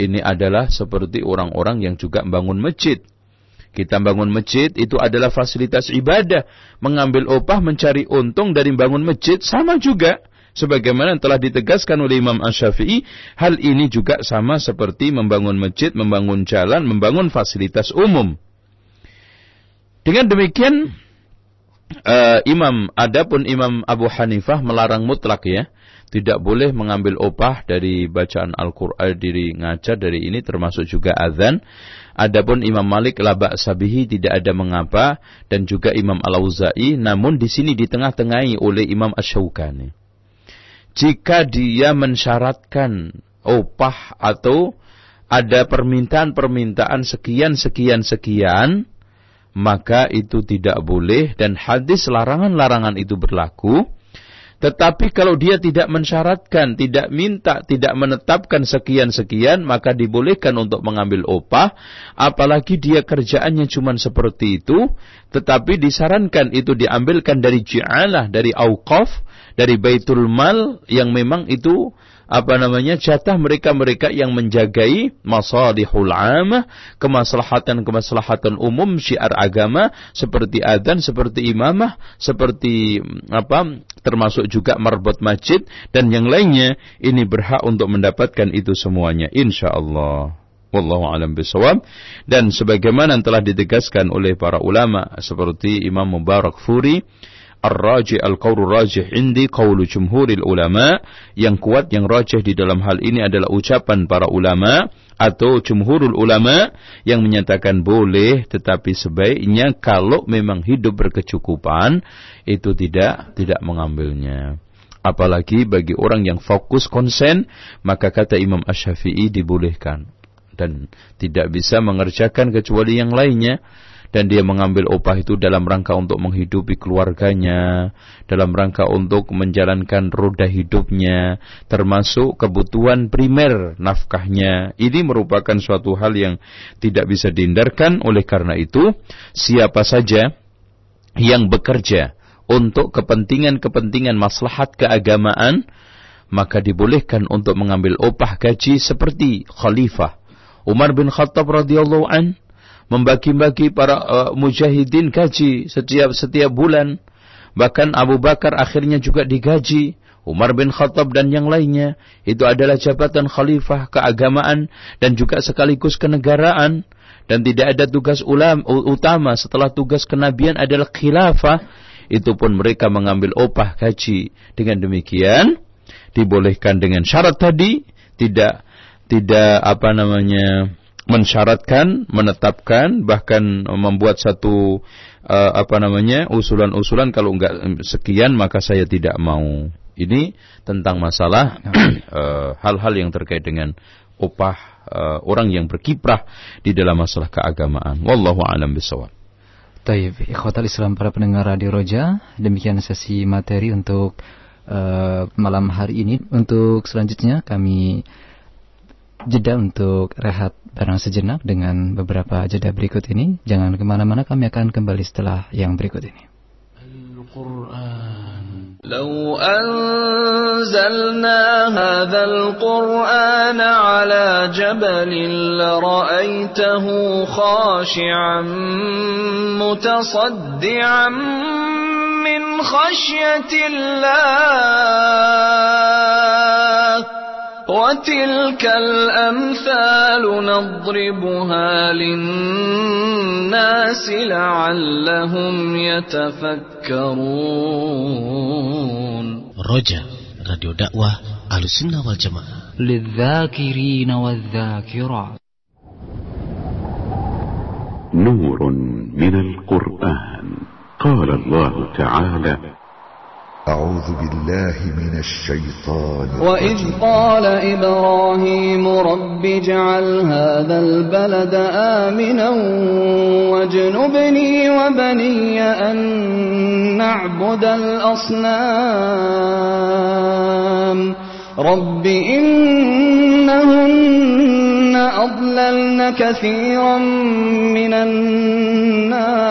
Ini adalah seperti orang-orang yang juga membangun masjid. Kita bangun masjid itu adalah fasilitas ibadah. Mengambil upah mencari untung dari bangun masjid sama juga. Sebagaimana telah ditegaskan oleh Imam Ash-Syafi'i, hal ini juga sama seperti membangun masjid, membangun jalan, membangun fasilitas umum. Dengan demikian, uh, Imam, adapun Imam Abu Hanifah melarang mutlak ya tidak boleh mengambil opah dari bacaan Al-Quran diri ngajar dari ini termasuk juga azan. Adapun Imam Malik laba sabihi tidak ada mengapa dan juga Imam Al-Auza'i namun di sini di tengah-tengahi oleh Imam Ash-Shawkani. Jika dia mensyaratkan opah atau ada permintaan-permintaan sekian sekian sekian maka itu tidak boleh dan hadis larangan-larangan itu berlaku Tetapi kalau dia tidak mensyaratkan, tidak minta, tidak menetapkan sekian-sekian, maka dibolehkan untuk mengambil opah. Apalagi dia kerjaannya cuma seperti itu, tetapi disarankan itu diambilkan dari ji'alah, dari awqaf, dari baitul mal yang memang itu apa namanya jatah mereka-mereka yang menjagai masalihul amah, kemaslahatan-kemaslahatan umum syiar agama seperti adzan, seperti imamah, seperti apa termasuk juga marbot masjid dan yang lainnya ini berhak untuk mendapatkan itu semuanya insyaallah. Wallahu alam bisawab dan sebagaimana telah ditegaskan oleh para ulama seperti Imam Mubarak Furi Ar-raji al-qawlu rajih indi qawlu jumhuril ulama. Yang kuat, yang rajih di dalam hal ini adalah ucapan para ulama atau jumhurul ulama yang menyatakan boleh tetapi sebaiknya kalau memang hidup berkecukupan itu tidak tidak mengambilnya. Apalagi bagi orang yang fokus konsen, maka kata Imam Ash-Syafi'i dibolehkan dan tidak bisa mengerjakan kecuali yang lainnya dan dia mengambil upah itu dalam rangka untuk menghidupi keluarganya, dalam rangka untuk menjalankan roda hidupnya, termasuk kebutuhan primer nafkahnya. Ini merupakan suatu hal yang tidak bisa dihindarkan oleh karena itu siapa saja yang bekerja untuk kepentingan-kepentingan maslahat keagamaan maka dibolehkan untuk mengambil upah gaji seperti khalifah Umar bin Khattab radhiyallahu an membagi-bagi para uh, mujahidin gaji setiap setiap bulan. Bahkan Abu Bakar akhirnya juga digaji. Umar bin Khattab dan yang lainnya. Itu adalah jabatan khalifah keagamaan dan juga sekaligus kenegaraan. Dan tidak ada tugas ulam, utama setelah tugas kenabian adalah khilafah. Itu pun mereka mengambil opah gaji. Dengan demikian, dibolehkan dengan syarat tadi, tidak tidak apa namanya mensyaratkan, menetapkan, bahkan membuat satu uh, apa namanya usulan-usulan kalau enggak sekian maka saya tidak mau. Ini tentang masalah eh, hal-hal uh, yang terkait dengan upah uh, orang yang berkiprah di dalam masalah keagamaan. Wallahu a'lam bishawab. Taib, ikhwatal Islam para pendengar Radio Roja, demikian sesi materi untuk uh, malam hari ini. Untuk selanjutnya kami jeda untuk rehat barang sejenak dengan beberapa jeda berikut ini. Jangan kemana-mana, kami akan kembali setelah yang berikut ini. لو أنزلنا هذا القرآن على جبل لرأيته خاشعا متصدعا من خشية الله وتلك الأمثال نضربها للناس لعلهم يتفكرون. رجاء راديو دعوة على السنة والجماعة. للذاكرين والذاكرات. نور من القرآن. قال الله تعالى أعوذ بالله من الشيطان وإذ قال إبراهيم رب اجعل هذا البلد آمنا واجنبني وبني أن نعبد الأصنام. رب إنهن أضللن كثيرا من الناس.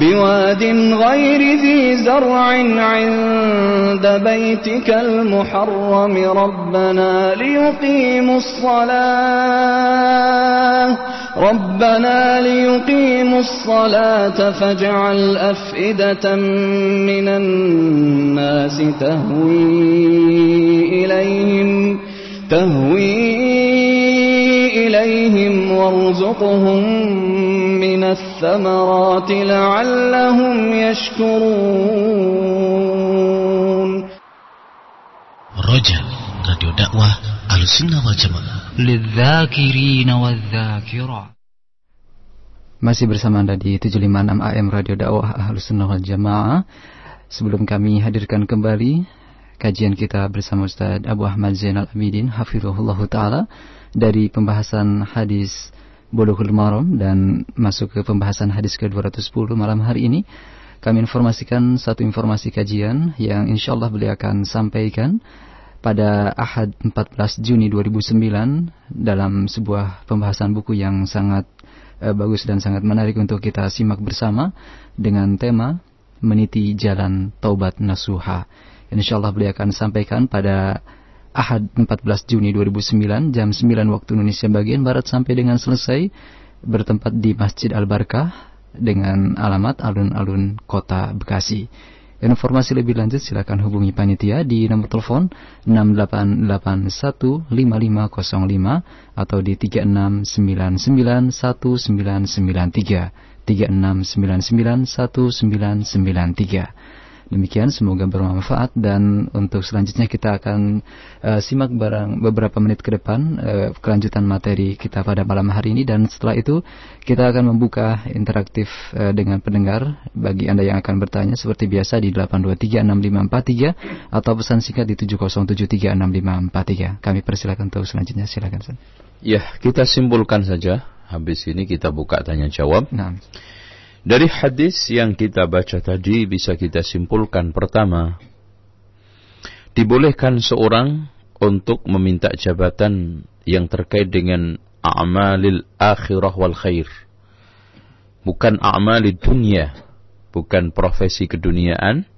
بواد غير ذي زرع عند بيتك المحرم ربنا ليقيموا الصلاة. ربنا ليقيموا الصلاة فاجعل أفئدة من الناس تهوي إليهم تهوي إليهم وارزقهم من الثمرات لعلهم يشكرون Roja, radio dakwah Ahlussunnah wal Jamaah. للذاكرين والذاكرات Masih bersama Anda di 756 AM Radio Dakwah Ahlus Sunnah wal Jamaah. Sebelum kami hadirkan kembali kajian kita bersama Ustaz Abu Ahmad Zainal Abidin hafizahullah taala dari pembahasan hadis Bulughul Maram dan masuk ke pembahasan hadis ke-210 malam hari ini. Kami informasikan satu informasi kajian yang insya Allah beliau akan sampaikan pada Ahad 14 Juni 2009 dalam sebuah pembahasan buku yang sangat eh, bagus dan sangat menarik untuk kita simak bersama dengan tema meniti jalan taubat nasuha. Insya Allah beliau akan sampaikan pada Ahad 14 Juni 2009 jam 9 waktu Indonesia bagian Barat sampai dengan selesai bertempat di Masjid Al-Barkah dengan alamat alun-alun kota Bekasi. Informasi lebih lanjut silakan hubungi panitia di nomor telepon 68815505 atau di 36991993 36991993. Demikian semoga bermanfaat dan untuk selanjutnya kita akan uh, simak barang beberapa menit ke depan uh, kelanjutan materi kita pada malam hari ini dan setelah itu kita akan membuka interaktif uh, dengan pendengar bagi Anda yang akan bertanya seperti biasa di 8236543 atau pesan singkat di 70736543. Kami persilakan untuk selanjutnya silakan. Ya, kita simpulkan saja habis ini kita buka tanya jawab. Nah. Dari hadis yang kita baca tadi bisa kita simpulkan pertama, dibolehkan seorang untuk meminta jabatan yang terkait dengan a'malil akhirah wal khair. Bukan a'malid dunia, bukan profesi keduniaan,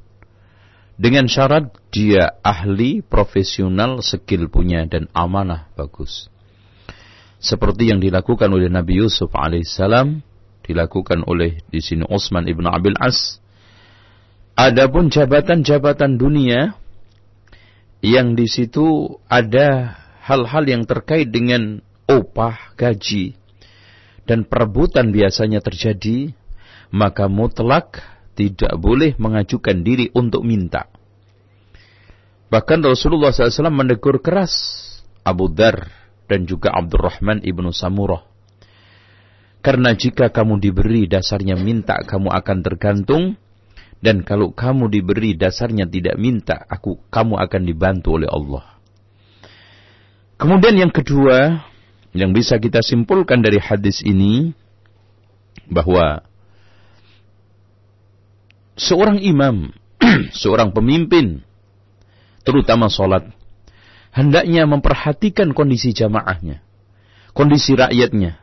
dengan syarat dia ahli, profesional, skill punya dan amanah bagus. Seperti yang dilakukan oleh Nabi Yusuf alaihissalam dilakukan oleh di sini Utsman ibn Abil As. Adapun jabatan-jabatan dunia yang di situ ada hal-hal yang terkait dengan upah, gaji, dan perebutan biasanya terjadi, maka mutlak tidak boleh mengajukan diri untuk minta. Bahkan Rasulullah SAW menegur keras Abu Dhar dan juga Abdurrahman ibnu Samurah karena jika kamu diberi dasarnya minta, kamu akan tergantung. Dan kalau kamu diberi dasarnya tidak minta, aku kamu akan dibantu oleh Allah. Kemudian yang kedua, yang bisa kita simpulkan dari hadis ini, bahwa seorang imam, seorang pemimpin, terutama sholat, hendaknya memperhatikan kondisi jamaahnya, kondisi rakyatnya,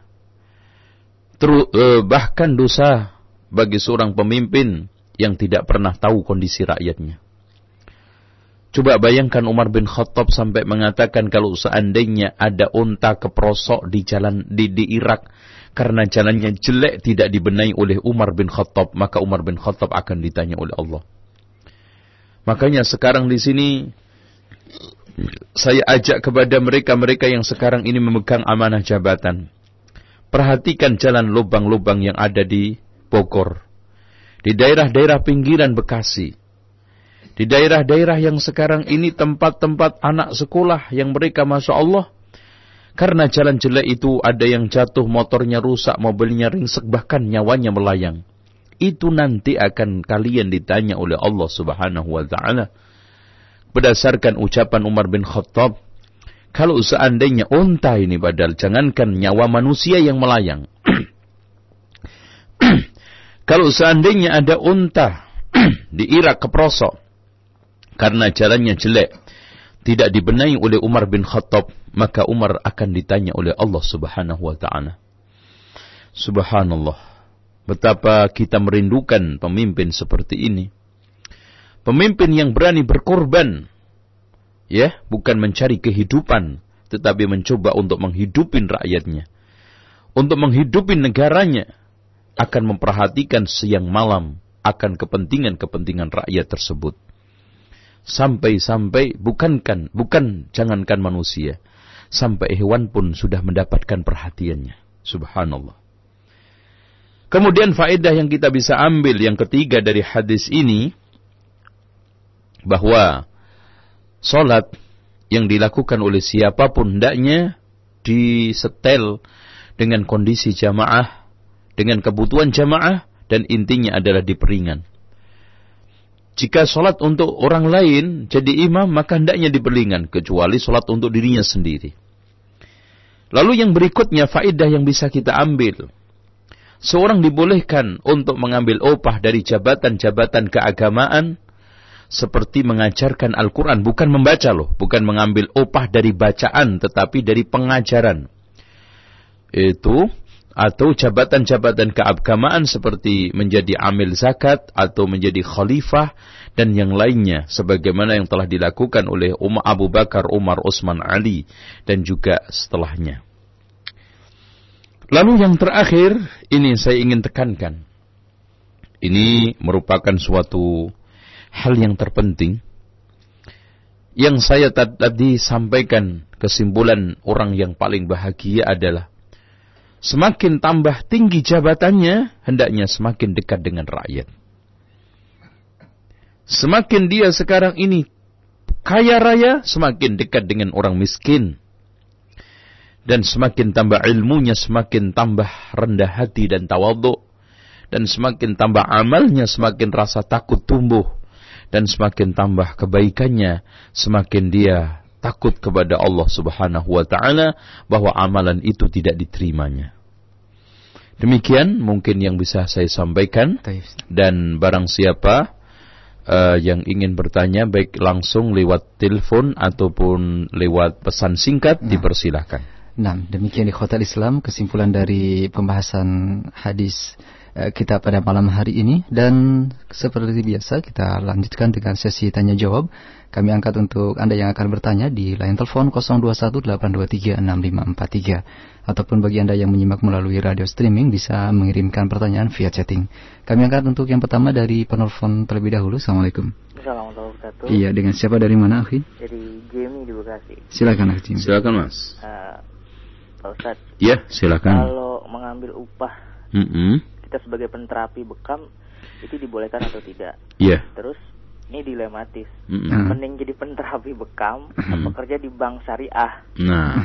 Teru, eh, bahkan dosa bagi seorang pemimpin yang tidak pernah tahu kondisi rakyatnya. Coba bayangkan Umar bin Khattab sampai mengatakan kalau seandainya ada unta keprosok di jalan di, di Irak karena jalannya jelek tidak dibenahi oleh Umar bin Khattab, maka Umar bin Khattab akan ditanya oleh Allah. Makanya sekarang di sini saya ajak kepada mereka-mereka yang sekarang ini memegang amanah jabatan Perhatikan jalan lubang-lubang yang ada di Bogor. Di daerah-daerah pinggiran Bekasi. Di daerah-daerah yang sekarang ini tempat-tempat anak sekolah yang mereka Masya Allah. Karena jalan jelek itu ada yang jatuh, motornya rusak, mobilnya ringsek, bahkan nyawanya melayang. Itu nanti akan kalian ditanya oleh Allah subhanahu wa ta'ala. Berdasarkan ucapan Umar bin Khattab, kalau seandainya unta ini padahal jangankan nyawa manusia yang melayang. Kalau seandainya ada unta di Irak keprosok karena jalannya jelek, tidak dibenahi oleh Umar bin Khattab, maka Umar akan ditanya oleh Allah Subhanahu wa taala. Subhanallah. Betapa kita merindukan pemimpin seperti ini. Pemimpin yang berani berkorban ya, bukan mencari kehidupan, tetapi mencoba untuk menghidupin rakyatnya. Untuk menghidupin negaranya, akan memperhatikan siang malam akan kepentingan-kepentingan rakyat tersebut. Sampai-sampai bukankan, bukan jangankan manusia, sampai hewan pun sudah mendapatkan perhatiannya. Subhanallah. Kemudian faedah yang kita bisa ambil yang ketiga dari hadis ini bahwa Salat yang dilakukan oleh siapa pun hendaknya disetel dengan kondisi jamaah, dengan kebutuhan jamaah dan intinya adalah diperingan. Jika sholat untuk orang lain jadi imam maka hendaknya diperingan kecuali sholat untuk dirinya sendiri. Lalu yang berikutnya faedah yang bisa kita ambil. Seorang dibolehkan untuk mengambil opah dari jabatan-jabatan keagamaan seperti mengajarkan Al-Quran. Bukan membaca loh, bukan mengambil opah dari bacaan tetapi dari pengajaran. Itu atau jabatan-jabatan keagamaan seperti menjadi amil zakat atau menjadi khalifah dan yang lainnya sebagaimana yang telah dilakukan oleh Umar Abu Bakar, Umar, Utsman, Ali dan juga setelahnya. Lalu yang terakhir ini saya ingin tekankan. Ini merupakan suatu hal yang terpenting yang saya tadi sampaikan kesimpulan orang yang paling bahagia adalah Semakin tambah tinggi jabatannya, hendaknya semakin dekat dengan rakyat. Semakin dia sekarang ini kaya raya, semakin dekat dengan orang miskin. Dan semakin tambah ilmunya, semakin tambah rendah hati dan tawaduk. Dan semakin tambah amalnya, semakin rasa takut tumbuh. Dan semakin tambah kebaikannya, semakin dia takut kepada Allah Subhanahu wa taala bahwa amalan itu tidak diterimanya. Demikian mungkin yang bisa saya sampaikan dan barang siapa uh, yang ingin bertanya baik langsung lewat telepon ataupun lewat pesan singkat nah. dipersilahkan. Nah, demikian di Hotel Islam kesimpulan dari pembahasan hadis kita pada malam hari ini dan seperti biasa kita lanjutkan dengan sesi tanya jawab. Kami angkat untuk Anda yang akan bertanya di line telepon 0218236543 ataupun bagi Anda yang menyimak melalui radio streaming bisa mengirimkan pertanyaan via chatting. Kami angkat untuk yang pertama dari penelpon terlebih dahulu. Assalamualaikum. Assalamualaikum Iya, dengan siapa dari mana, Akhi? Dari Jamie di Bekasi. Silakan, Akhi. Silakan, Mas. Uh, Pak Ustadz. Iya, silakan. Kalau mengambil upah mm -hmm kita sebagai penterapi bekam itu dibolehkan atau tidak. Iya. Yeah. Terus ini dilematis. Mm -hmm. Mending jadi penterapi bekam mm -hmm. atau kerja di bank syariah. Nah,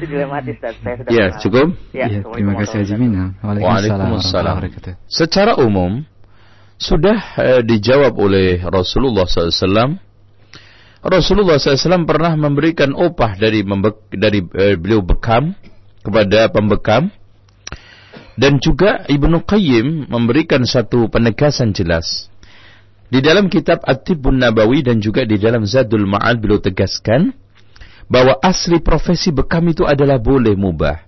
itu dilematis dan saya sudah. Iya, cukup. Ya, ya terima kasih Haji Mina. Waalaikumsalam. Secara umum sudah eh, dijawab oleh Rasulullah SAW. Rasulullah SAW pernah memberikan opah dari dari eh, beliau bekam kepada pembekam dan juga Ibnu Qayyim memberikan satu penegasan jelas. Di dalam kitab At-Tibbun Nabawi dan juga di dalam Zadul Ma'ad beliau tegaskan bahwa asli profesi bekam itu adalah boleh mubah.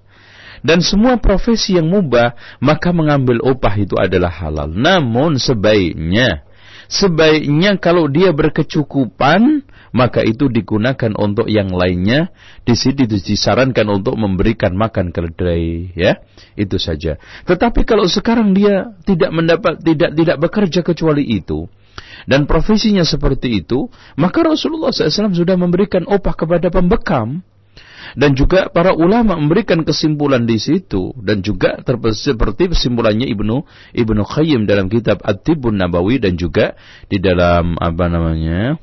Dan semua profesi yang mubah maka mengambil upah itu adalah halal. Namun sebaiknya sebaiknya kalau dia berkecukupan maka itu digunakan untuk yang lainnya. Di sini disarankan untuk memberikan makan keledai, ya. Itu saja. Tetapi kalau sekarang dia tidak mendapat tidak tidak bekerja kecuali itu dan profesinya seperti itu, maka Rasulullah SAW sudah memberikan opah kepada pembekam dan juga para ulama memberikan kesimpulan di situ dan juga seperti kesimpulannya Ibnu Ibnu Qayyim dalam kitab At-Tibbun Nabawi dan juga di dalam apa namanya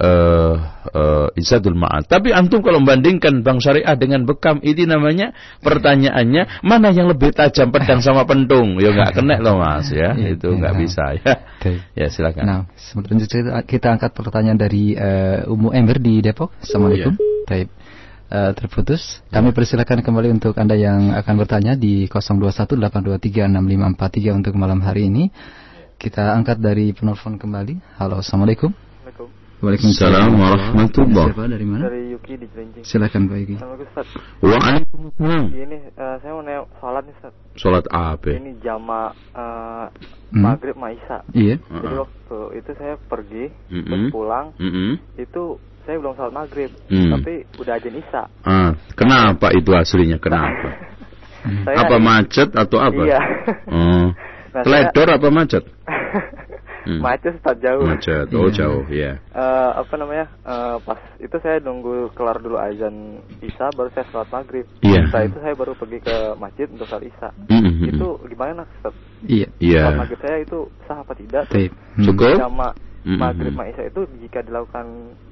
uh, uh, Ma'ad. Tapi antum kalau membandingkan bank syariah dengan bekam ini namanya pertanyaannya mana yang lebih tajam pedang sama pentung? Ya nggak kena loh mas ya, ya itu nggak ya, bisa ya. Okay. Ya silakan. Nah selanjutnya kita angkat pertanyaan dari uh, Umu Emir di Depok. Assalamualaikum. Oh, iya. Uh, terputus. Kami persilakan kembali untuk Anda yang akan bertanya di 0218236543 untuk malam hari ini. Kita angkat dari penelpon kembali. Halo, Assalamualaikum. Waalaikumsalam warahmatullahi Siapa dari mana? Dari Yuki di Celincing. Silakan Pak Yuki. Assalamualaikum Ustaz. Waalaikumsalam. Ini uh, saya mau nanya sholat nih Ustaz. Sholat apa? Ini jama uh, Hmm. maghrib Maisa. Iya. Jadi waktu itu saya pergi, Mm-mm. terus pulang, Mm-mm. itu saya belum sholat maghrib, Hmm. tapi udah aja Isya. Ah, kenapa itu aslinya? Kenapa? Saya apa macet atau apa? Iya. Oh. Nah, Teledor apa macet? Hmm. Macet Ustaz jauh. Macet. Oh, Iya. jauh, ya. Eh, apa namanya? eh, pas itu saya nunggu kelar dulu azan Isya baru saya sholat maghrib. Iya. Setelah itu saya baru pergi ke masjid untuk sholat Isya. Mm-mm. Itu gimana Ustaz? Iya. Iya. Sholat maghrib saya itu sah apa tidak? Baik. Hmm. Cukup? Sama Mm-mm. maghrib sama isya itu jika dilakukan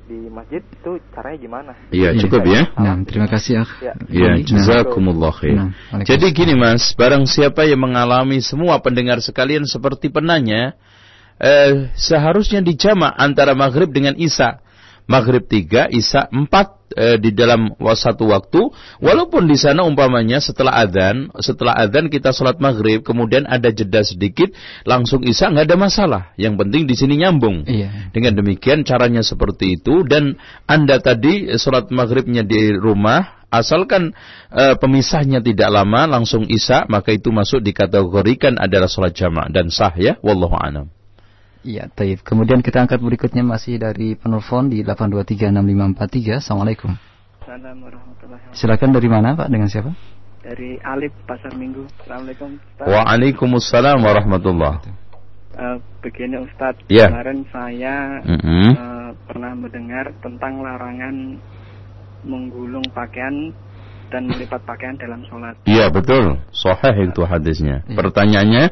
di masjid itu caranya gimana? Iya, Iya. cukup ya. Nah, terima kasih, Akh. Ya. Ya, jazakumullah khair. Nah, Waalaikumsalam. Jadi gini Mas, barang siapa yang mengalami semua pendengar sekalian seperti penanya, eh, seharusnya dijamak antara maghrib dengan isya. Maghrib tiga, isya empat eh, di dalam satu waktu. Walaupun di sana umpamanya setelah adzan, setelah adzan kita sholat maghrib, kemudian ada jeda sedikit, langsung isya nggak ada masalah. Yang penting di sini nyambung. Iya. Dengan demikian caranya seperti itu dan Anda tadi eh, sholat maghribnya di rumah asalkan eh, pemisahnya tidak lama langsung isya maka itu masuk dikategorikan adalah sholat jamak dan sah ya wallahu a'lam. Iya, taib. Kemudian kita angkat berikutnya masih dari penelpon di 8236543. Assalamualaikum. Assalamualaikum warahmatullahi wabarakatuh. Silakan dari mana, Pak? Dengan siapa? Dari Alif Pasar Minggu. Assalamualaikum. Ustaz. Waalaikumsalam warahmatullah. Eh, begini Ustadz, Ya. kemarin saya Mm-mm. eh, pernah mendengar tentang larangan menggulung pakaian dan melipat pakaian dalam sholat. Iya betul, sahih itu hadisnya. Iya. Pertanyaannya,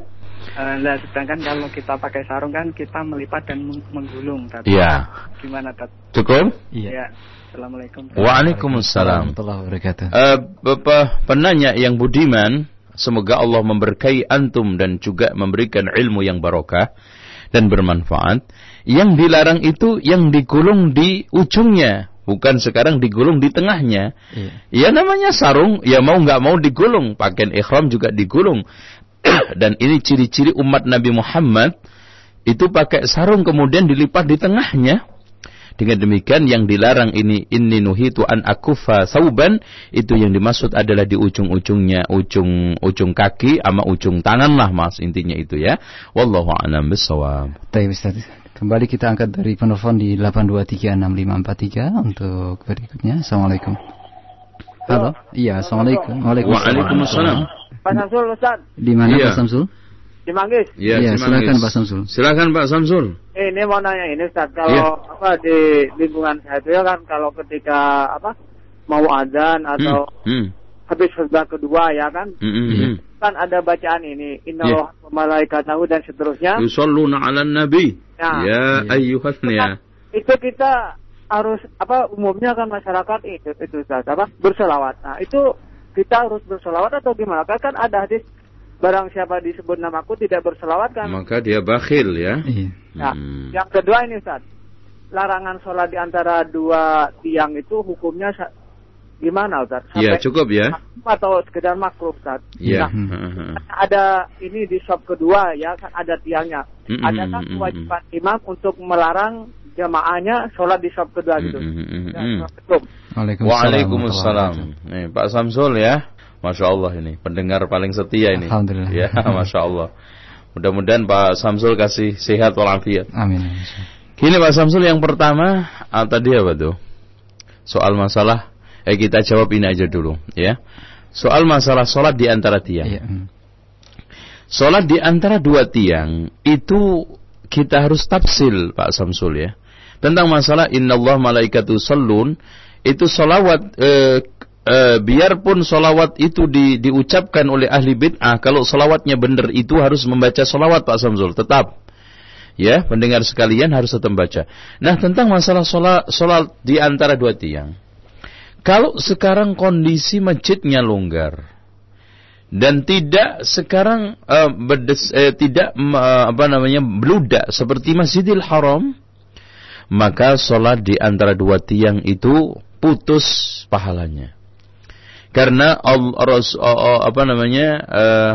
Eh, lah, sedangkan kalau kita pakai sarung kan kita melipat dan meng- menggulung. Tadi. iya Gimana Tat? cukup? Ya. Assalamualaikum. Waalaikumsalam. Warahmatullahi wabarakatuh. Eh, Bapak penanya yang budiman, semoga Allah memberkahi antum dan juga memberikan ilmu yang barokah dan bermanfaat. Yang dilarang itu yang digulung di ujungnya, bukan sekarang digulung di tengahnya. Iya. Ya namanya sarung, ya mau nggak mau digulung. Pakaian ikhram juga digulung. dan ini ciri-ciri umat Nabi Muhammad itu pakai sarung kemudian dilipat di tengahnya. Dengan demikian yang dilarang ini inni nuhitu an akufa sauban itu yang dimaksud adalah di ujung-ujungnya ujung ujung kaki sama ujung tangan lah Mas intinya itu ya. Wallahu a'lam bissawab. Ustaz. Kembali kita angkat dari penelpon di 8236543 untuk berikutnya. Assalamualaikum. Halo. Iya, Assalamualaikum. Waalaikumsalam. Pak Samsul Ustaz, Di mana Iya. Pak Samsul? di Manggis. Iya, Iya, Cimanggis. silakan Pak Samsul. Silakan Pak Samsul. Eh, ini mau nanya ini Ustaz, kalau Iya. apa di lingkungan saya itu ya kan kalau ketika apa mau adzan atau Hmm. habis khutbah kedua ya kan Hmm. Hmm. Iya. Hmm. kan ada bacaan ini innallaha wa malaikatahu dan seterusnya. Yusalluna 'alan nabi. Ya. Ya Iya. ayyuhan ya. Itu kita harus apa umumnya kan masyarakat itu itu Ustaz apa berselawat. Nah, itu kita harus berselawat atau gimana? Kan, kan ada hadis barang siapa disebut namaku tidak berselawat kan. Maka dia bakhil ya. Iya. Nah, Hmm. yang kedua ini Ustaz. Larangan sholat di antara dua tiang itu hukumnya gimana Ustaz? Iya, cukup ya. atau sekedar makruh Ustaz? Iya. Nah, ada ini di sub kedua ya kan ada tiangnya. Mm-mm, Adakah kewajiban imam untuk melarang jamaahnya sholat di sub kedua gitu? Ya, cukup. Waalaikumsalam. Waalaikumsalam. Nih, Pak Samsul ya. Masya Allah ini. Pendengar paling setia ini. Alhamdulillah. Ya, Masya Allah. Mudah-mudahan Pak Samsul kasih sehat walafiat. Amin. Gini Pak Samsul yang pertama, ah, tadi apa tuh? Soal masalah, eh kita jawab ini aja dulu ya. Soal masalah sholat di antara tiang. Iya. hmm. Sholat di antara dua tiang itu kita harus tafsil Pak Samsul ya. Tentang masalah Inna Allah malaikatu sallun itu solawat eh, eh, biarpun solawat itu di, diucapkan oleh ahli bid'ah kalau solawatnya benar itu harus membaca solawat Pak Samsul tetap ya pendengar sekalian harus tetap baca. Nah tentang masalah sholat, sholat di antara dua tiang kalau sekarang kondisi masjidnya longgar dan tidak sekarang eh, berdes, eh, tidak eh, apa namanya beludak seperti Masjidil Haram maka sholat di antara dua tiang itu putus pahalanya. Karena Allah oh, apa namanya eh, eh,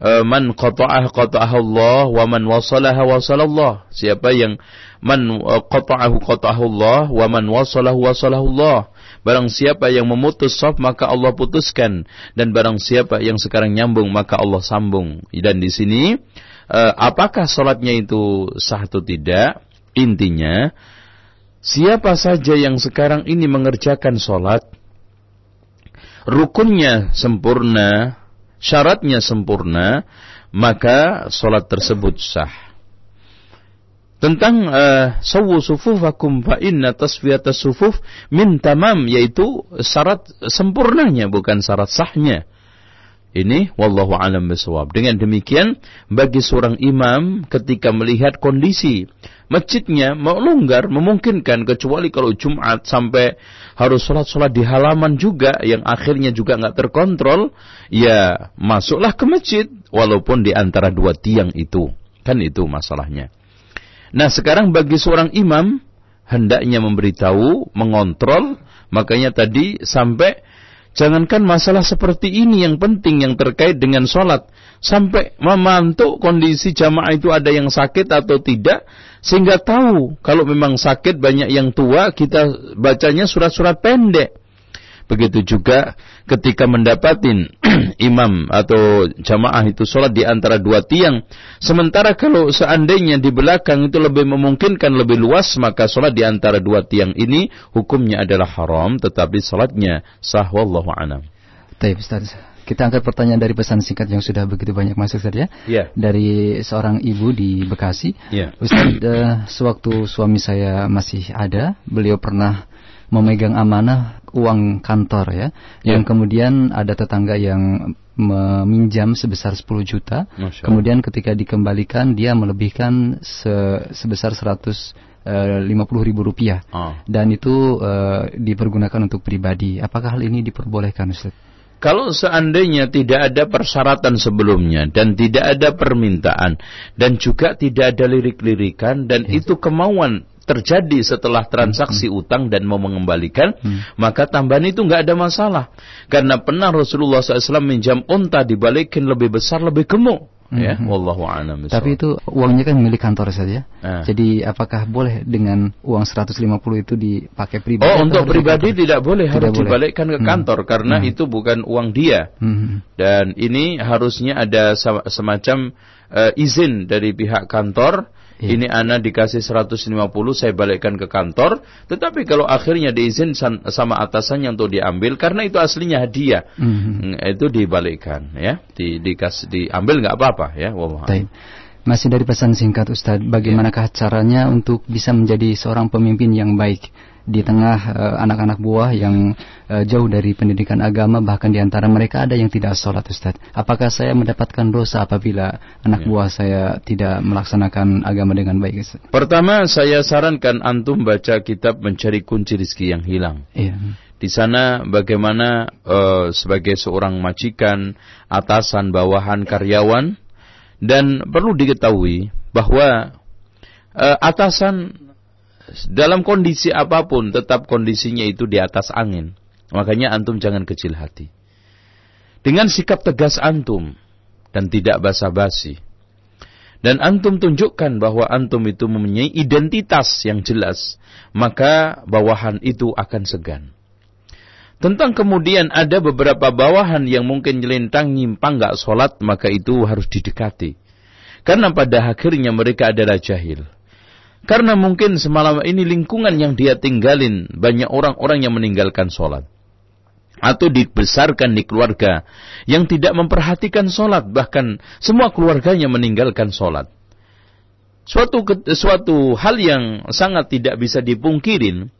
man qata'ah qata'ah Allah wa man wasalaha wasalallah siapa yang man eh, qata'ahu qata'ahu Allah wa man wasalahu wasalahu Allah. Barang siapa yang memutus saf maka Allah putuskan. Dan barang siapa yang sekarang nyambung maka Allah sambung. Dan di sini eh, apakah salatnya itu sah atau tidak? Intinya siapa saja yang sekarang ini mengerjakan salat rukunnya sempurna, syaratnya sempurna, maka solat tersebut sah. Tentang uh, sawu sufufakum fa inna tasfiyatas sufuf min tamam yaitu syarat sempurnanya bukan syarat sahnya. Ini wallahu alam bisawab. Dengan demikian bagi seorang imam ketika melihat kondisi masjidnya melonggar memungkinkan kecuali kalau Jumat sampai harus sholat-sholat di halaman juga yang akhirnya juga nggak terkontrol ya masuklah ke masjid walaupun di antara dua tiang itu kan itu masalahnya. Nah sekarang bagi seorang imam hendaknya memberitahu mengontrol makanya tadi sampai Jangankan masalah seperti ini yang penting yang terkait dengan sholat. Sampai memantau kondisi jamaah itu ada yang sakit atau tidak. Sehingga tahu kalau memang sakit banyak yang tua kita bacanya surat-surat pendek. Begitu juga ketika mendapatin imam atau jamaah itu sholat di antara dua tiang. Sementara kalau seandainya di belakang itu lebih memungkinkan lebih luas, maka sholat di antara dua tiang ini hukumnya adalah haram, tetapi sholatnya sah wallahu anam. Baik, Ustaz. Kita angkat pertanyaan dari pesan singkat yang sudah begitu banyak masuk saja. Ya. Dari seorang ibu di Bekasi. Ya. Ustaz, uh, sewaktu suami saya masih ada, beliau pernah memegang amanah uang kantor ya, Ya. yang kemudian ada tetangga yang meminjam sebesar 10 juta, kemudian ketika dikembalikan dia melebihkan se- sebesar 150 ribu rupiah Oh. dan itu eh, dipergunakan untuk pribadi. Apakah hal ini diperbolehkan Ustaz? Kalau seandainya tidak ada persyaratan sebelumnya dan tidak ada permintaan dan juga tidak ada lirik-lirikan dan itu kemauan terjadi setelah transaksi utang dan mau mengembalikan, maka tambahan itu nggak ada masalah. Karena pernah Rasulullah SAW minjam unta dibalikin lebih besar, lebih gemuk. Ya, Mhm. wallahu a'lam. Tapi itu uangnya kan milik kantor saja. Ah. Jadi apakah boleh dengan uang 150 itu dipakai pribadi? Oh, untuk pribadi tidak boleh, Tidak harus boleh. dibalikkan ke Hmm. kantor karena Hmm. itu bukan uang dia. Hmm. Dan ini harusnya ada semacam eh, izin dari pihak kantor. Iya. Ini anak dikasih 150 saya balikkan ke kantor. Tetapi kalau akhirnya diizin sama atasannya untuk diambil karena itu aslinya hadiah. Hmm. Hmm, Itu dibalikkan ya. Di, dikas, diambil nggak apa-apa ya. Baik. Masih dari pesan singkat Ustadz, bagaimanakah caranya untuk bisa menjadi seorang pemimpin yang baik di tengah eh, anak-anak buah yang eh, jauh dari pendidikan agama bahkan di antara mereka ada yang tidak sholat Ustadz. Apakah saya mendapatkan dosa apabila anak Ya. buah saya tidak melaksanakan agama dengan baik Ustadz? Pertama saya sarankan antum baca kitab mencari kunci rizki yang hilang. Iya. Di sana bagaimana eh, sebagai seorang majikan, atasan, bawahan, karyawan dan perlu diketahui bahwa eh, atasan dalam kondisi apa pun tetap kondisinya itu di atas angin. Makanya antum jangan kecil hati. Dengan sikap tegas antum dan tidak basa-basi. Dan antum tunjukkan bahwa antum itu mempunyai identitas yang jelas, maka bawahan itu akan segan. Tentang kemudian ada beberapa bawahan yang mungkin nyelentang nyimpang nggak sholat, maka itu harus didekati. Karena pada akhirnya mereka adalah jahil. Karena mungkin semalam ini lingkungan yang dia tinggalin, banyak orang-orang yang meninggalkan sholat. Atau dibesarkan di keluarga yang tidak memperhatikan sholat, bahkan semua keluarganya meninggalkan sholat. Suatu, suatu hal yang sangat tidak bisa dipungkirin,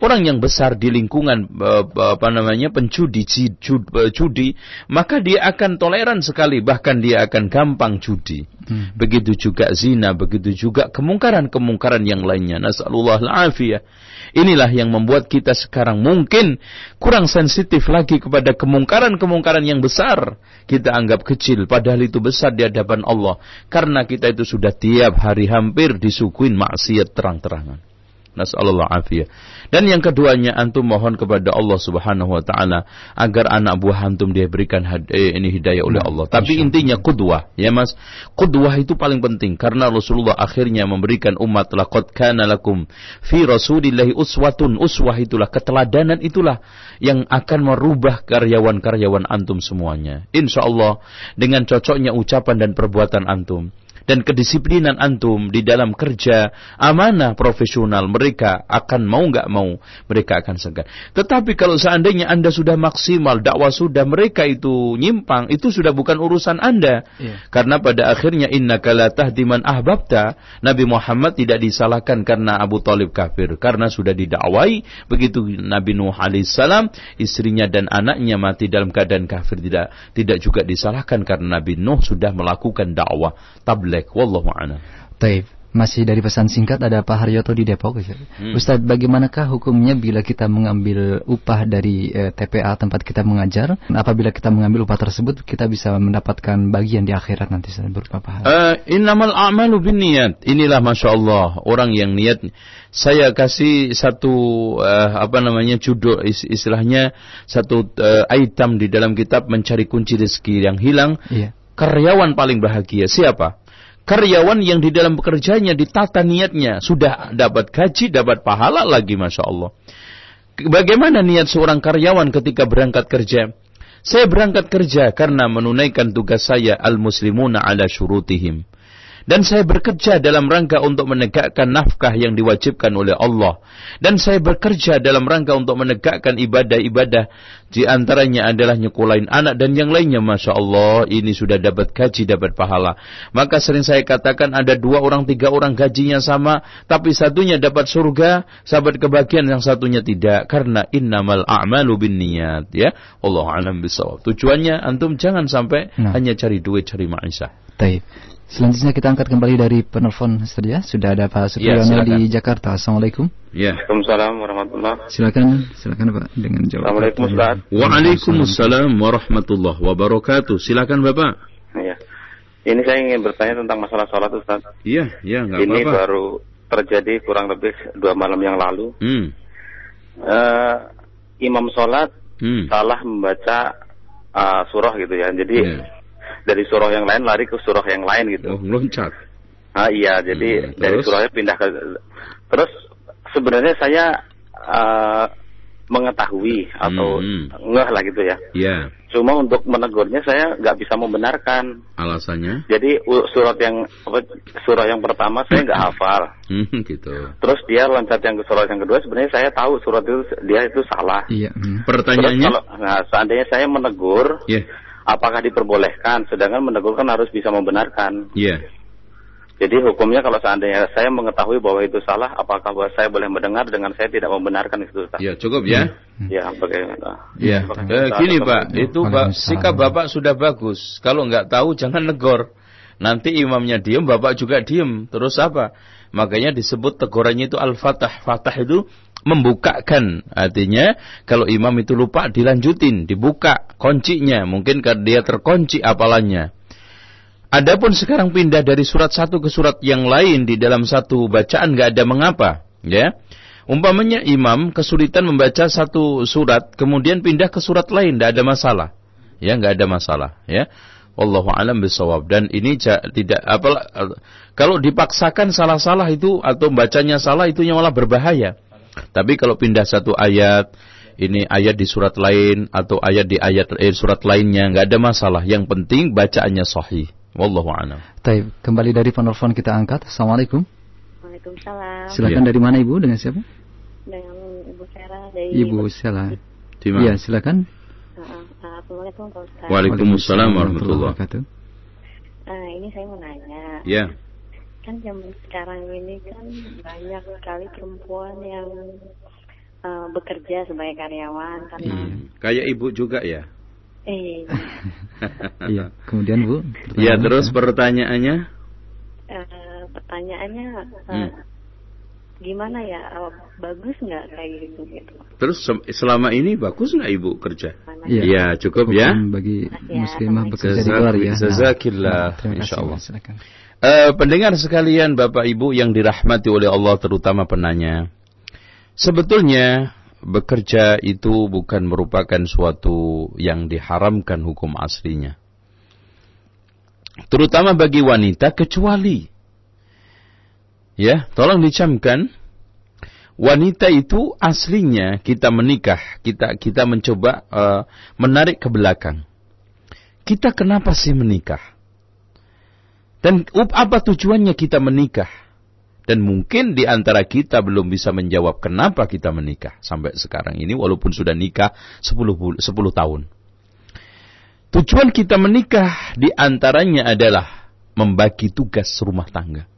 orang yang besar di lingkungan eh, apa namanya pencudi ji- ju- eh, judi maka dia akan toleran sekali bahkan dia akan gampang judi begitu juga zina begitu juga kemungkaran-kemungkaran yang lainnya. Nasallallahu alafiyah. Inilah yang membuat kita sekarang mungkin kurang sensitif lagi kepada kemungkaran-kemungkaran yang besar kita anggap kecil. Padahal itu besar di hadapan Allah. Karena kita itu sudah tiap hari hampir disuguhin maksiat terang-terangan Nasallallahu afiyah. Dan yang keduanya antum mohon kepada Allah Subhanahu wa taala agar anak buah antum dia berikan had- eh, ini hidayah oleh Allah. Tapi intinya qudwah, ya Mas. Qudwah itu paling penting karena Rasulullah akhirnya memberikan umat laqad kana lakum fi rasulillahi uswatun. Uswah itulah keteladanan itulah yang akan merubah karyawan-karyawan antum semuanya. Insyaallah dengan cocoknya ucapan dan perbuatan antum dan kedisiplinan antum di dalam kerja amanah profesional mereka akan mau nggak mau mereka akan segan. Tetapi kalau seandainya anda sudah maksimal dakwah sudah mereka itu nyimpang itu sudah bukan urusan anda Iya. karena pada akhirnya inna kalatah diman ahbabta Nabi Muhammad tidak disalahkan karena Abu Talib kafir karena sudah didakwai begitu Nabi Nuh alaihissalam istrinya dan anaknya mati dalam keadaan kafir tidak tidak juga disalahkan karena Nabi Nuh sudah melakukan dakwah tabligh wallahu a'lam. Taib. Masih dari pesan singkat ada Pak Haryoto di Depok. Ustaz. Hmm. Ustadz, bagaimanakah hukumnya bila kita mengambil upah dari eh, TPA tempat kita mengajar? Apabila kita mengambil upah tersebut, kita bisa mendapatkan bagian di akhirat nanti Ustaz, berupa pahala. Eh, innamal a'malu binniyat. Inilah masya Allah orang yang niat. Saya kasih satu eh, apa namanya judul is- istilahnya satu eh, item di dalam kitab mencari kunci rezeki yang hilang. Iya. Karyawan paling bahagia siapa? Karyawan yang di dalam pekerjaannya ditata niatnya sudah dapat gaji, dapat pahala lagi masya Allah. Bagaimana niat seorang karyawan ketika berangkat kerja? Saya berangkat kerja karena menunaikan tugas saya al-muslimuna ala syurutihim. Dan saya bekerja dalam rangka untuk menegakkan nafkah yang diwajibkan oleh Allah. Dan saya bekerja dalam rangka untuk menegakkan ibadah-ibadah. Di antaranya adalah nyekolahin anak dan yang lainnya. Masya Allah, ini sudah dapat gaji, dapat pahala. Maka sering saya katakan ada dua orang, tiga orang gajinya sama. Tapi satunya dapat surga, sahabat kebahagiaan yang satunya tidak. Karena innamal a'malu bin niyat. Ya, Allah alam bisawab. Tujuannya, antum jangan sampai Nah. hanya cari duit, cari maisha. Taib. Selanjutnya kita angkat kembali dari penelpon Ustaz ya. Sudah ada Pak Ya, Supriyono silakan. di Jakarta. Assalamualaikum. Ya. Waalaikumsalam warahmatullah. Silakan, silakan Pak dengan jawab. Assalamualaikum Ustaz. Waalaikumsalam warahmatullahi wabarakatuh. Silakan Bapak. Iya. Ini saya ingin bertanya tentang masalah sholat Ustaz. Iya, iya Ini apa-apa. baru terjadi kurang lebih dua malam yang lalu. Hmm. Eh, imam sholat Hmm. salah membaca uh, surah gitu ya. Jadi Iya. Dari surah yang lain lari ke surah yang lain gitu. Oh, meloncat. Ah iya, jadi Hmm, dari terus? surahnya pindah ke terus sebenarnya saya uh, mengetahui atau Hmm. ngeh lah gitu ya. Ya, Cuma untuk menegurnya saya nggak bisa membenarkan. alasannya. Jadi surat yang apa, surah yang pertama saya nggak hafal. Hmm, gitu. Terus dia loncat yang ke surat yang kedua sebenarnya saya tahu surat itu dia itu salah. Iya. hmm. Pertanyaannya? Terus kalau nah, seandainya saya menegur, Ya, apakah diperbolehkan? Sedangkan menegur kan harus bisa membenarkan. ya. Jadi hukumnya kalau seandainya saya mengetahui bahwa itu salah, apakah bahwa saya boleh mendengar dengan saya tidak membenarkan itu? Ustaz? Ya, cukup ya. Ya, bagaimana? Ya, Eh, gini Pak, itu Pak, sikap Bapak sudah bagus. Kalau nggak tahu jangan negor. Nanti imamnya diem, Bapak juga diem. Terus apa? Makanya disebut tegurannya itu al-fatah. Fatah itu membukakan. Artinya kalau imam itu lupa dilanjutin, dibuka kuncinya. Mungkin dia terkunci apalannya. Adapun sekarang pindah dari surat satu ke surat yang lain di dalam satu bacaan nggak ada mengapa, ya. Umpamanya imam kesulitan membaca satu surat, kemudian pindah ke surat lain, tidak ada masalah, ya nggak ada masalah, ya. Wallahu alam bisawab dan ini tidak apa kalau dipaksakan salah-salah itu atau bacanya salah itu yang malah berbahaya. Tapi kalau pindah satu ayat ini ayat di surat lain atau ayat di ayat eh, surat lainnya nggak ada masalah. Yang penting bacaannya sahih. Wallahu a'lam. Taib. Kembali dari penelpon kita angkat. Assalamualaikum. Waalaikumsalam. Silakan Iya. dari mana Ibu? Dengan siapa? Dengan Ibu Sarah dari Ibu mana? Iya, silakan. Assalamualaikum. Waalaikumsalam warahmatullahi wabarakatuh. Uh, ini saya mau nanya. Ya. Kan zaman sekarang ini kan banyak sekali perempuan yang uh, bekerja sebagai karyawan karena Hmm. Kayak ibu juga ya. eh Iya. Kemudian Bu. Ya terus apa? pertanyaannya. uh, pertanyaannya uh, Hmm. gimana ya uh, bagus nggak kayak gitu gitu. Terus selama ini bagus nggak ibu kerja? Iya. Ya cukup ya. Hukum bagi muslimah bekerja di luar ya. Nah, Jazakillah. terima kasih, Insya Allah. Bu. Silakan. Eh, pendengar sekalian, Bapak Ibu yang dirahmati oleh Allah, terutama penanya. Sebetulnya bekerja itu bukan merupakan suatu yang diharamkan hukum aslinya. Terutama bagi wanita kecuali ya, tolong dicamkan wanita itu aslinya kita menikah, kita kita mencoba eh, menarik ke belakang. Kita kenapa sih menikah? Dan apa tujuannya kita menikah? Dan mungkin di antara kita belum bisa menjawab kenapa kita menikah sampai sekarang ini walaupun sudah nikah 10, 10 tahun. Tujuan kita menikah di antaranya adalah membagi tugas rumah tangga.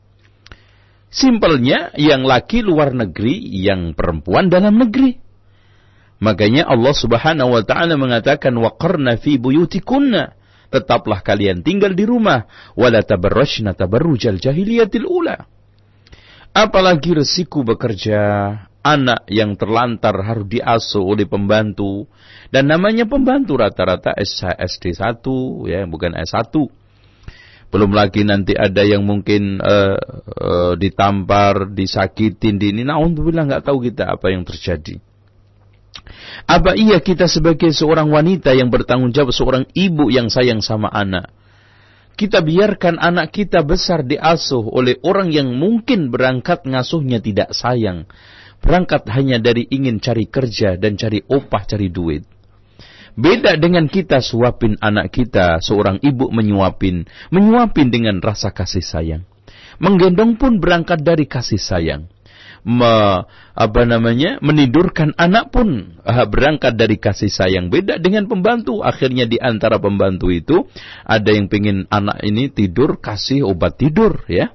Simpelnya yang laki luar negeri, yang perempuan dalam negeri. Makanya Allah Subhanahu wa taala mengatakan waqarna fi buyutikunna tetaplah kalian tinggal di rumah wala tabarrajna tabarrujal jahiliyatil ula apalagi resiko bekerja anak yang terlantar harus diasuh oleh pembantu dan namanya pembantu rata-rata SD 1 ya bukan S1 belum lagi nanti ada yang mungkin uh, uh, ditampar, disakitin, di ini. Nah, untuk bilang nggak tahu kita apa yang terjadi. Apa iya kita sebagai seorang wanita yang bertanggung jawab, seorang ibu yang sayang sama anak, kita biarkan anak kita besar diasuh oleh orang yang mungkin berangkat ngasuhnya tidak sayang. Berangkat hanya dari ingin cari kerja dan cari opah, cari duit. Beda dengan kita suapin anak kita, seorang ibu menyuapin, menyuapin dengan rasa kasih sayang. Menggendong pun berangkat dari kasih sayang me, apa namanya menidurkan anak pun uh, berangkat dari kasih sayang. Beda dengan pembantu. Akhirnya di antara pembantu itu ada yang pengen anak ini tidur kasih obat tidur ya.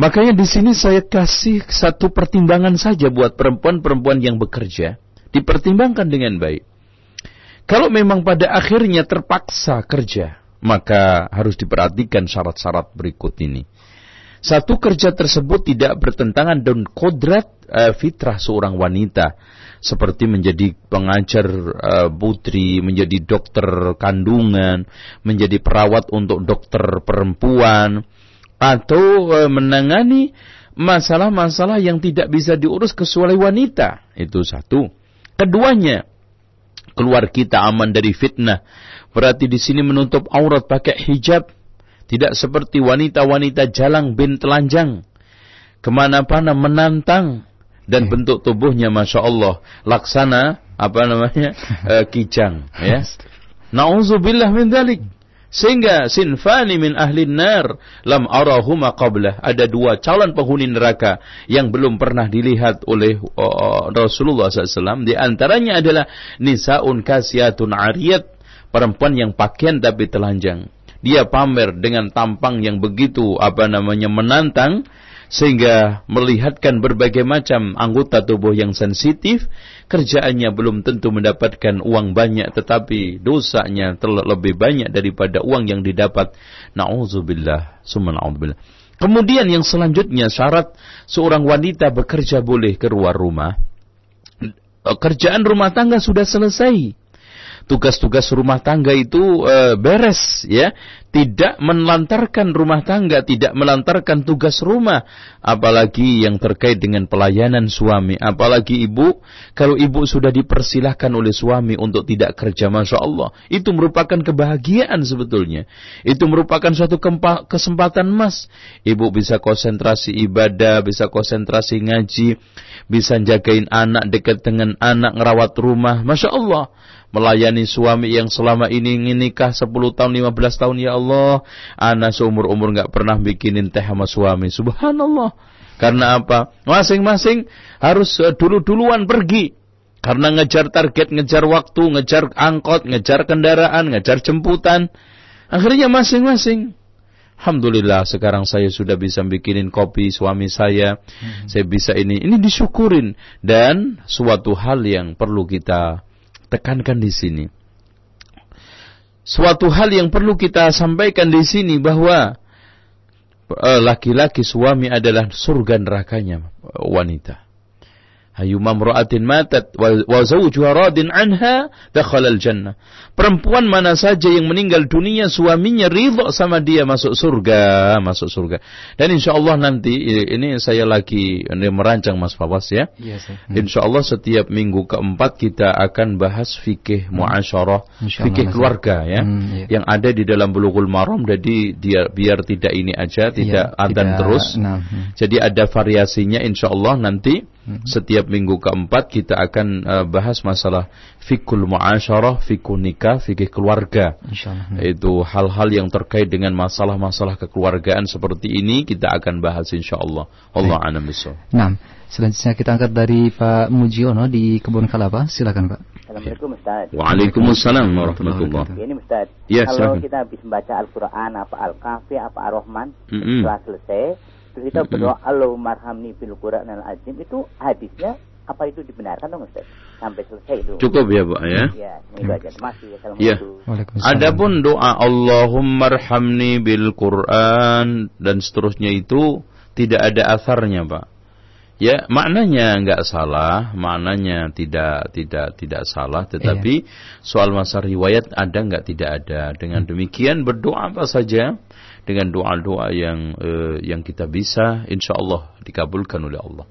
Makanya di sini saya kasih satu pertimbangan saja buat perempuan-perempuan yang bekerja. Dipertimbangkan dengan baik. Kalau memang pada akhirnya terpaksa kerja maka harus diperhatikan syarat-syarat berikut ini satu kerja tersebut tidak bertentangan dengan kodrat uh, fitrah seorang wanita seperti menjadi pengajar uh, putri, menjadi dokter kandungan, menjadi perawat untuk dokter perempuan atau uh, menangani masalah-masalah yang tidak bisa diurus kecuali wanita. Itu satu. Keduanya, keluar kita aman dari fitnah. Berarti di sini menutup aurat pakai hijab tidak seperti wanita-wanita jalang bin telanjang. Ke mana-mana menantang. Dan bentuk tubuhnya Masya Allah. Laksana, apa namanya, uh, kijang. Ya. Na'udzubillah min dalik. Sehingga sinfani min ahli nar lam arahuma qablah. Ada dua calon penghuni neraka yang belum pernah dilihat oleh uh, Rasulullah SAW. Di antaranya adalah nisaun kasiatun ariyat. Perempuan yang pakaian tapi telanjang dia pamer dengan tampang yang begitu apa namanya menantang sehingga melihatkan berbagai macam anggota tubuh yang sensitif kerjaannya belum tentu mendapatkan uang banyak tetapi dosanya lebih banyak daripada uang yang didapat. Naudzubillah summa naudzubillah. Kemudian yang selanjutnya syarat seorang wanita bekerja boleh keluar rumah. Kerjaan rumah tangga sudah selesai tugas-tugas rumah tangga itu e, beres ya. Tidak melantarkan rumah tangga, tidak melantarkan tugas rumah, apalagi yang terkait dengan pelayanan suami, apalagi ibu, kalau ibu sudah dipersilahkan oleh suami untuk tidak kerja, masya Allah, itu merupakan kebahagiaan sebetulnya, itu merupakan suatu kesempatan emas, ibu bisa konsentrasi ibadah, bisa konsentrasi ngaji, bisa jagain anak dekat dengan anak, ngerawat rumah, masya Allah, melayani suami yang selama ini ingin nikah 10 tahun, 15 tahun, ya Allah, anak seumur-umur nggak pernah bikinin teh sama suami. Subhanallah. Karena apa? Masing-masing harus eh, dulu-duluan pergi. Karena ngejar target, ngejar waktu, ngejar angkot, ngejar kendaraan, ngejar jemputan. Akhirnya masing-masing. Alhamdulillah sekarang saya sudah bisa bikinin kopi suami saya. Hmm. Saya bisa ini. Ini disyukurin. Dan suatu hal yang perlu kita tekankan di sini. Suatu hal yang perlu kita sampaikan di sini bahwa eh, laki-laki suami adalah surga nerakanya wanita. Ayyuma mra'atin matat wa zawjuha radin anha dakhala al-jannah. Perempuan mana saja yang meninggal dunia suaminya ridha sama dia masuk surga, masuk surga. Dan insyaallah nanti ini saya lagi ini merancang Mas Fawas ya. Yes, ya, hmm. Insyaallah setiap minggu keempat kita akan bahas fikih hmm. muasyarah, fikih keluarga ya. Hmm, yeah. Yang ada di dalam Bulughul Maram jadi dia biar tidak ini aja, tidak yeah, antan terus. Nah, hmm. Jadi ada variasinya insyaallah nanti Setiap minggu keempat kita akan uh, bahas masalah fikul muasyarah, fikul nikah, fikih keluarga. Insyaallah. Itu hal-hal yang terkait dengan masalah-masalah kekeluargaan seperti ini kita akan bahas insyaallah. Allah a'lam bishawab. Nah, selanjutnya kita angkat dari Pak Mujiono di Kebun Kalapa. Silakan Pak. Assalamualaikum Ustaz. Waalaikumsalam warahmatullahi Ini Ustaz, Ya, kalau silakan. kita habis membaca Al-Quran, apa Al-Kahfi, apa Ar-Rahman, Mm-mm. setelah selesai, terus kita berdoa Allahumma arhamni bil Quran al azim itu hadisnya apa itu dibenarkan dong Ustaz? Sampai selesai itu. Cukup ya, Pak ya? Ya, itu aja. Kasih. Ya. Adapun doa Allahumma arhamni bil Quran dan seterusnya itu tidak ada asarnya, Pak. Ya, maknanya enggak salah, maknanya tidak tidak tidak salah, tetapi soal masa riwayat ada enggak tidak ada. Dengan demikian berdoa apa saja dengan doa-doa yang eh, yang kita bisa insyaallah dikabulkan oleh Allah.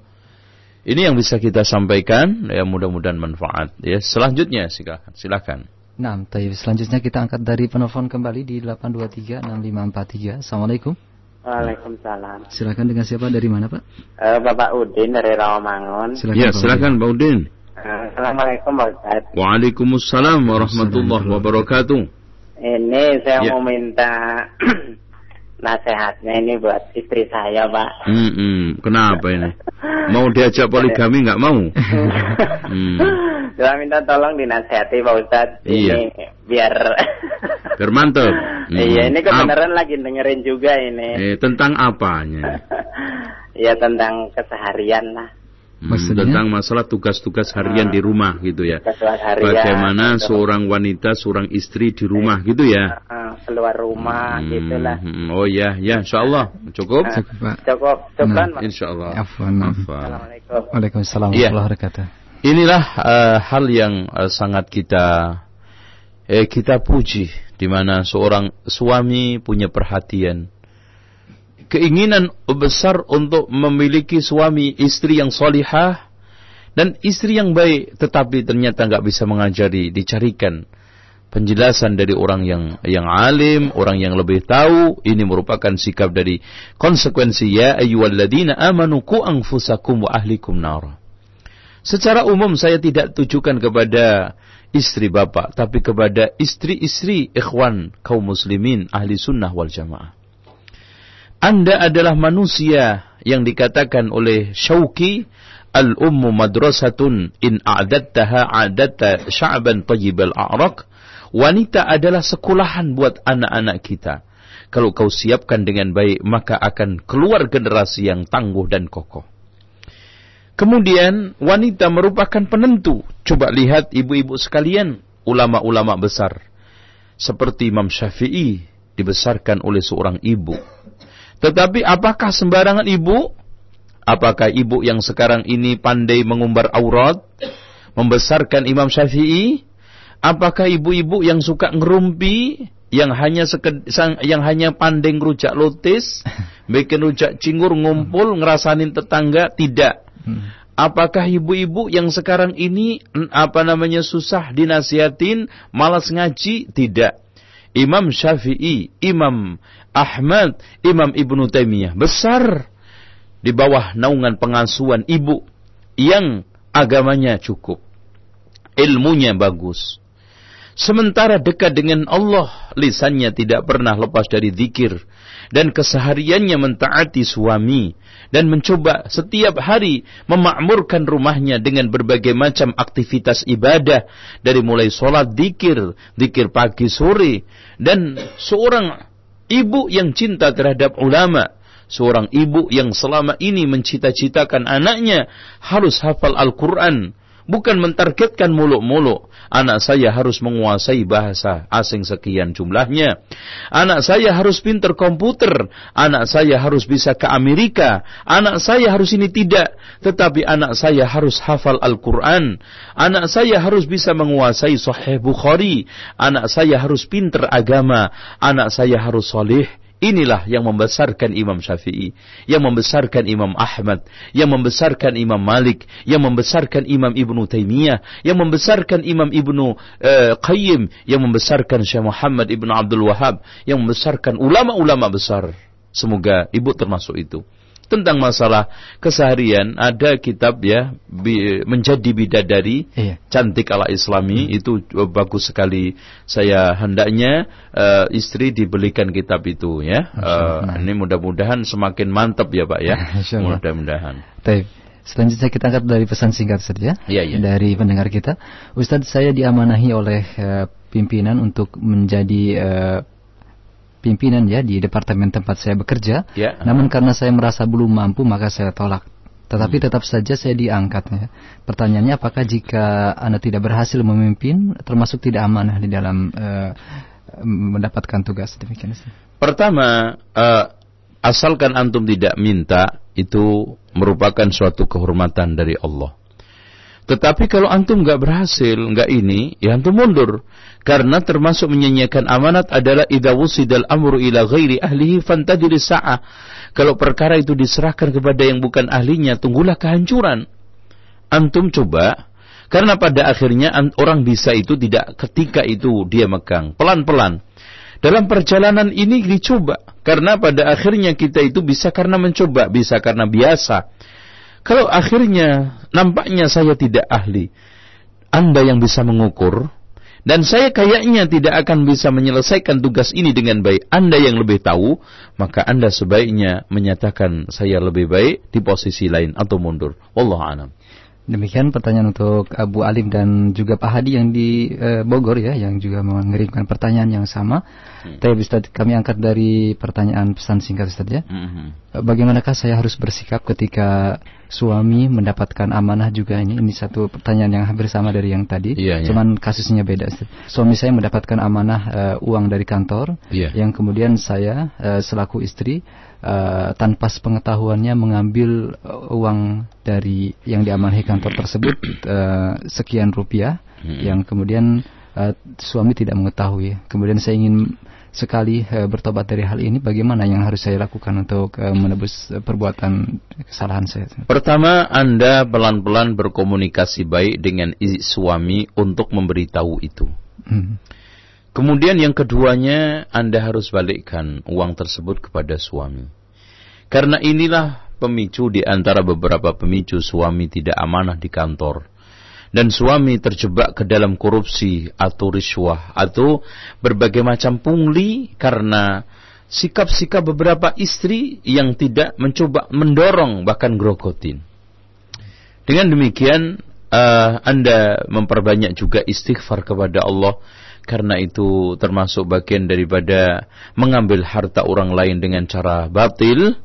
Ini yang bisa kita sampaikan ya mudah-mudahan manfaat ya. Selanjutnya silakan. Silakan. Nah, tayyib. selanjutnya kita angkat dari penelpon kembali di 8236543. Assalamualaikum. Waalaikumsalam. Silakan dengan siapa dari mana Pak? Eh, Bapak Udin dari Rawamangun. Silakan, ya, Pak silakan Pak Udin. Eh, Assalamualaikum Pak Ustaz. Waalaikumsalam warahmatullahi wabarakatuh. Ini saya Ya. mau minta nasihatnya ini buat istri saya Pak. Hmm, hmm, kenapa ini? Mau diajak poligami nggak mau? Saya minta tolong dinasihati Pak Ustaz. Iya. Ini biar biar mantep. Iya, ini Ap- kebenaran lagi dengerin juga ini. eh, tentang apanya? Ya tentang keseharian lah. Hmm, tentang masalah tugas-tugas harian di rumah gitu ya. Tugas harian, Bagaimana gitu. seorang wanita, seorang istri di rumah gitu ya? Eh, keluar rumah Hmm, gitulah. hmm, Oh ya, ya, insya Allah cukup. Eh, Cukup, cukup kan, Pak? Insya Allah. Afwan. Assalamualaikum. Waalaikumsalam warahmatullahi wabarakatuh. Inilah eh, hal yang eh, sangat kita eh, kita puji di mana seorang suami punya perhatian keinginan besar untuk memiliki suami istri yang solihah dan istri yang baik tetapi ternyata nggak bisa mengajari dicarikan penjelasan dari orang yang yang alim, orang yang lebih tahu, ini merupakan sikap dari konsekuensi ya ayyuhalladzina amanu qu anfusakum wa ahlikum nar. Secara umum saya tidak tujukan kepada istri bapak, tapi kepada istri-istri ikhwan kaum muslimin ahli sunnah wal jamaah. Anda adalah manusia yang dikatakan oleh Syauqi al-ummu madrasatun in a'dattaha a'datta sya'ban tayyibal a'raq. Wanita adalah sekolahan buat anak-anak kita. Kalau kau siapkan dengan baik, maka akan keluar generasi yang tangguh dan kokoh. Kemudian wanita merupakan penentu. Coba lihat ibu-ibu sekalian, ulama-ulama besar. Seperti Imam Syafi'i dibesarkan oleh seorang ibu. Tetapi apakah sembarangan ibu? Apakah ibu yang sekarang ini pandai mengumbar aurat? Membesarkan Imam Syafi'i? Apakah ibu-ibu yang suka ngerumpi? Yang hanya seked, yang hanya pandai ngerujak lotis? Bikin rujak cingur ngumpul ngerasanin tetangga? Tidak. Apakah ibu-ibu yang sekarang ini apa namanya susah dinasihatin, malas ngaji? Tidak. Imam Syafi'i, Imam Ahmad, Imam Ibnu Taimiyah. Besar. Di bawah naungan pengasuhan ibu yang agamanya cukup. Ilmunya bagus. Sementara dekat dengan Allah, lisannya tidak pernah lepas dari zikir. Dan kesehariannya mentaati suami. Dan mencoba setiap hari memakmurkan rumahnya dengan berbagai macam aktivitas ibadah. Dari mulai sholat, zikir, zikir pagi sore. Dan seorang ibu yang cinta terhadap ulama. Seorang ibu yang selama ini mencita-citakan anaknya harus hafal Al-Quran bukan mentargetkan muluk-muluk. Anak saya harus menguasai bahasa asing sekian jumlahnya. Anak saya harus pinter komputer. Anak saya harus bisa ke Amerika. Anak saya harus ini tidak. Tetapi anak saya harus hafal Al-Quran. Anak saya harus bisa menguasai Sahih Bukhari. Anak saya harus pinter agama. Anak saya harus soleh. Inilah yang membesarkan Imam Syafi'i, yang membesarkan Imam Ahmad, yang membesarkan Imam Malik, yang membesarkan Imam Ibnu Taimiyah, yang membesarkan Imam Ibnu uh, Qayyim, yang membesarkan Syekh Muhammad Ibnu Abdul Wahab, yang membesarkan ulama-ulama besar. Semoga ibu termasuk itu. Tentang masalah keseharian ada kitab ya bi, menjadi bidadari Iya. cantik ala Islami itu uh, bagus sekali. Saya hendaknya uh, istri dibelikan kitab itu ya. Uh, ini mudah-mudahan semakin mantap ya Pak ya. Mudah-mudahan. Baik. Selanjutnya kita angkat dari pesan singkat saja Iya, iya. dari pendengar kita. Ustadz, saya diamanahi oleh eh, pimpinan untuk menjadi eh, pimpinan ya di departemen tempat saya bekerja. Ya. Namun karena saya merasa belum mampu maka saya tolak. Tetapi Hmm. tetap saja saya diangkat ya. Pertanyaannya apakah jika Anda tidak berhasil memimpin termasuk tidak amanah di dalam eh, mendapatkan tugas demikian? Pertama, eh, asalkan antum tidak minta itu merupakan suatu kehormatan dari Allah. Tetapi kalau antum nggak berhasil, nggak ini, ya antum mundur. Karena termasuk menyanyiakan amanat adalah idza wusidal amru ila ghairi ahlihi fantadir sa'ah. Kalau perkara itu diserahkan kepada yang bukan ahlinya, tunggulah kehancuran. Antum coba karena pada akhirnya an- orang bisa itu tidak ketika itu dia megang, pelan-pelan. Dalam perjalanan ini dicoba karena pada akhirnya kita itu bisa karena mencoba, bisa karena biasa. Kalau akhirnya nampaknya saya tidak ahli, Anda yang bisa mengukur dan saya kayaknya tidak akan bisa menyelesaikan tugas ini dengan baik. Anda yang lebih tahu, maka Anda sebaiknya menyatakan saya lebih baik di posisi lain atau mundur. Wallahu a'lam. Demikian pertanyaan untuk Abu Alim dan juga Pak Hadi yang di eh, Bogor ya, yang juga mengirimkan pertanyaan yang sama. Tapi Ustaz, kami angkat dari pertanyaan pesan singkat Ustaz ya. Mhm. Eh, Bagaimanakah saya harus bersikap ketika suami mendapatkan amanah juga ini? Ini satu pertanyaan yang hampir sama dari yang tadi. Iya, iya. Cuman kasusnya beda. Suami saya mendapatkan amanah eh, uang dari kantor, Iya. yang kemudian saya eh, selaku istri eh, tanpa sepengetahuannya mengambil uang dari yang diamanahi kantor tersebut eh, sekian rupiah, Hmm. yang kemudian eh, suami tidak mengetahui. Kemudian saya ingin sekali eh, bertobat dari hal ini. Bagaimana yang harus saya lakukan untuk eh, menebus eh, perbuatan kesalahan saya? Pertama, Anda pelan-pelan berkomunikasi baik dengan suami untuk memberitahu itu. Hmm. Kemudian yang keduanya, Anda harus balikkan uang tersebut kepada suami. Karena inilah pemicu di antara beberapa pemicu suami tidak amanah di kantor. Dan suami terjebak ke dalam korupsi atau riswah atau berbagai macam pungli karena sikap-sikap beberapa istri yang tidak mencoba mendorong bahkan grogotin. Dengan demikian eh, Anda memperbanyak juga istighfar kepada Allah karena itu termasuk bagian daripada mengambil harta orang lain dengan cara batil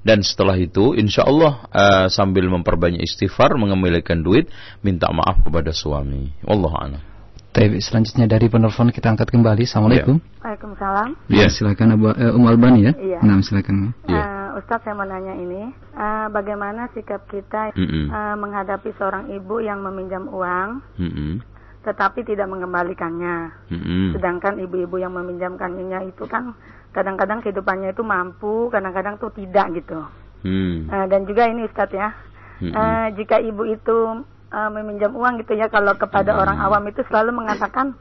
dan setelah itu insya Allah eh, sambil memperbanyak istighfar mengembalikan duit minta maaf kepada suami. Wallahu a'lam. Tapi selanjutnya dari penelpon kita angkat kembali. Assalamualaikum. Waalaikumsalam. Ya, silakan Abu eh, Um Albani ya. Iya. Nah, silakan. Eh, Ustadz saya mau nanya ini, eh, bagaimana sikap kita Mm-mm. eh, menghadapi seorang ibu yang meminjam uang Mm-mm. tetapi tidak mengembalikannya. Mm-mm. Sedangkan ibu-ibu yang meminjamkannya itu kan kadang-kadang kehidupannya itu mampu, kadang-kadang tuh tidak gitu. Hmm. Eh, dan juga ini Ustadz ya, Mm-mm. eh, jika ibu itu eh, meminjam uang gitu ya, kalau kepada orang awam itu selalu mengatakan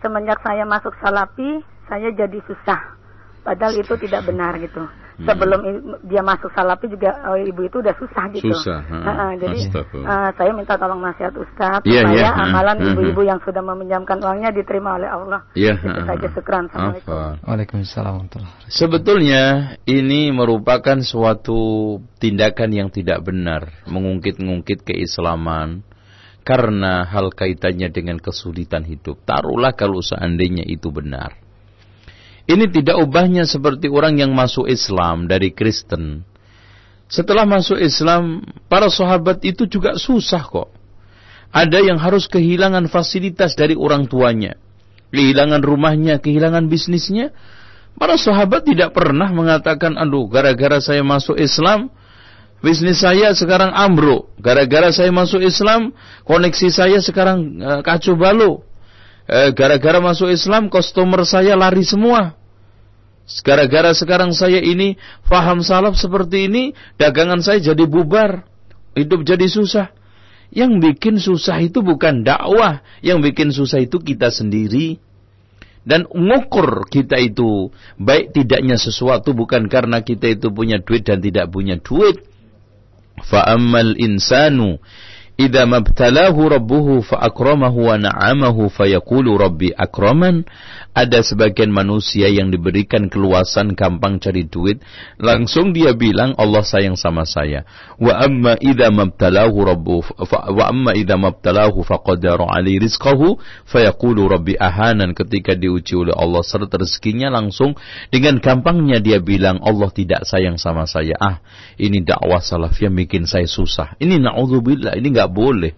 semenjak saya masuk salapi, saya jadi susah. Padahal itu tidak benar gitu. Sebelum i- dia masuk salapi juga eh, ibu itu udah susah gitu. Susah, ha. Heeh, jadi eh, saya minta tolong nasihat Ustadz Iya, supaya iya, ha, amalan ha, ibu-ibu yang sudah meminjamkan uangnya diterima oleh Allah. Ya, Itu ha, saja ha. syukran. Assalamualaikum. Afwan. Waalaikumsalam warahmatullahi Sebetulnya ini merupakan suatu tindakan yang tidak benar, mengungkit-ungkit keislaman karena hal kaitannya dengan kesulitan hidup. Taruhlah kalau seandainya itu benar. Ini tidak ubahnya seperti orang yang masuk Islam dari Kristen. Setelah masuk Islam, para sahabat itu juga susah kok. Ada yang harus kehilangan fasilitas dari orang tuanya. Kehilangan rumahnya, kehilangan bisnisnya. Para sahabat tidak pernah mengatakan, aduh gara-gara saya masuk Islam, bisnis saya sekarang ambruk. Gara-gara saya masuk Islam, koneksi saya sekarang eh, kacau balau. Eh, gara-gara masuk Islam, customer saya lari semua. Gara-gara sekarang saya ini faham salaf seperti ini, dagangan saya jadi bubar. Hidup jadi susah. Yang bikin susah itu bukan dakwah, yang bikin susah itu kita sendiri. dan mengukur kita itu baik tidaknya sesuatu bukan karena kita itu punya duit dan tidak punya duit. Fa ammal insanu idza mabtalahu rabbuhu fa akramahu wa na'amahu rabbi akraman. Ada sebagian manusia yang diberikan keluasan gampang cari duit. Langsung dia bilang Allah sayang sama saya. Wa amma idza mabtalahu rabbuhu wa amma idza mabtalahu faqadara ali rizqahu fayaqulu rabbi ahanan. Ketika diuji oleh Allah serta rezekinya langsung. Dengan gampangnya dia bilang Allah tidak sayang sama saya. Ah ini dakwah salafiyah bikin saya susah. Ini naudzubillah ini enggak boleh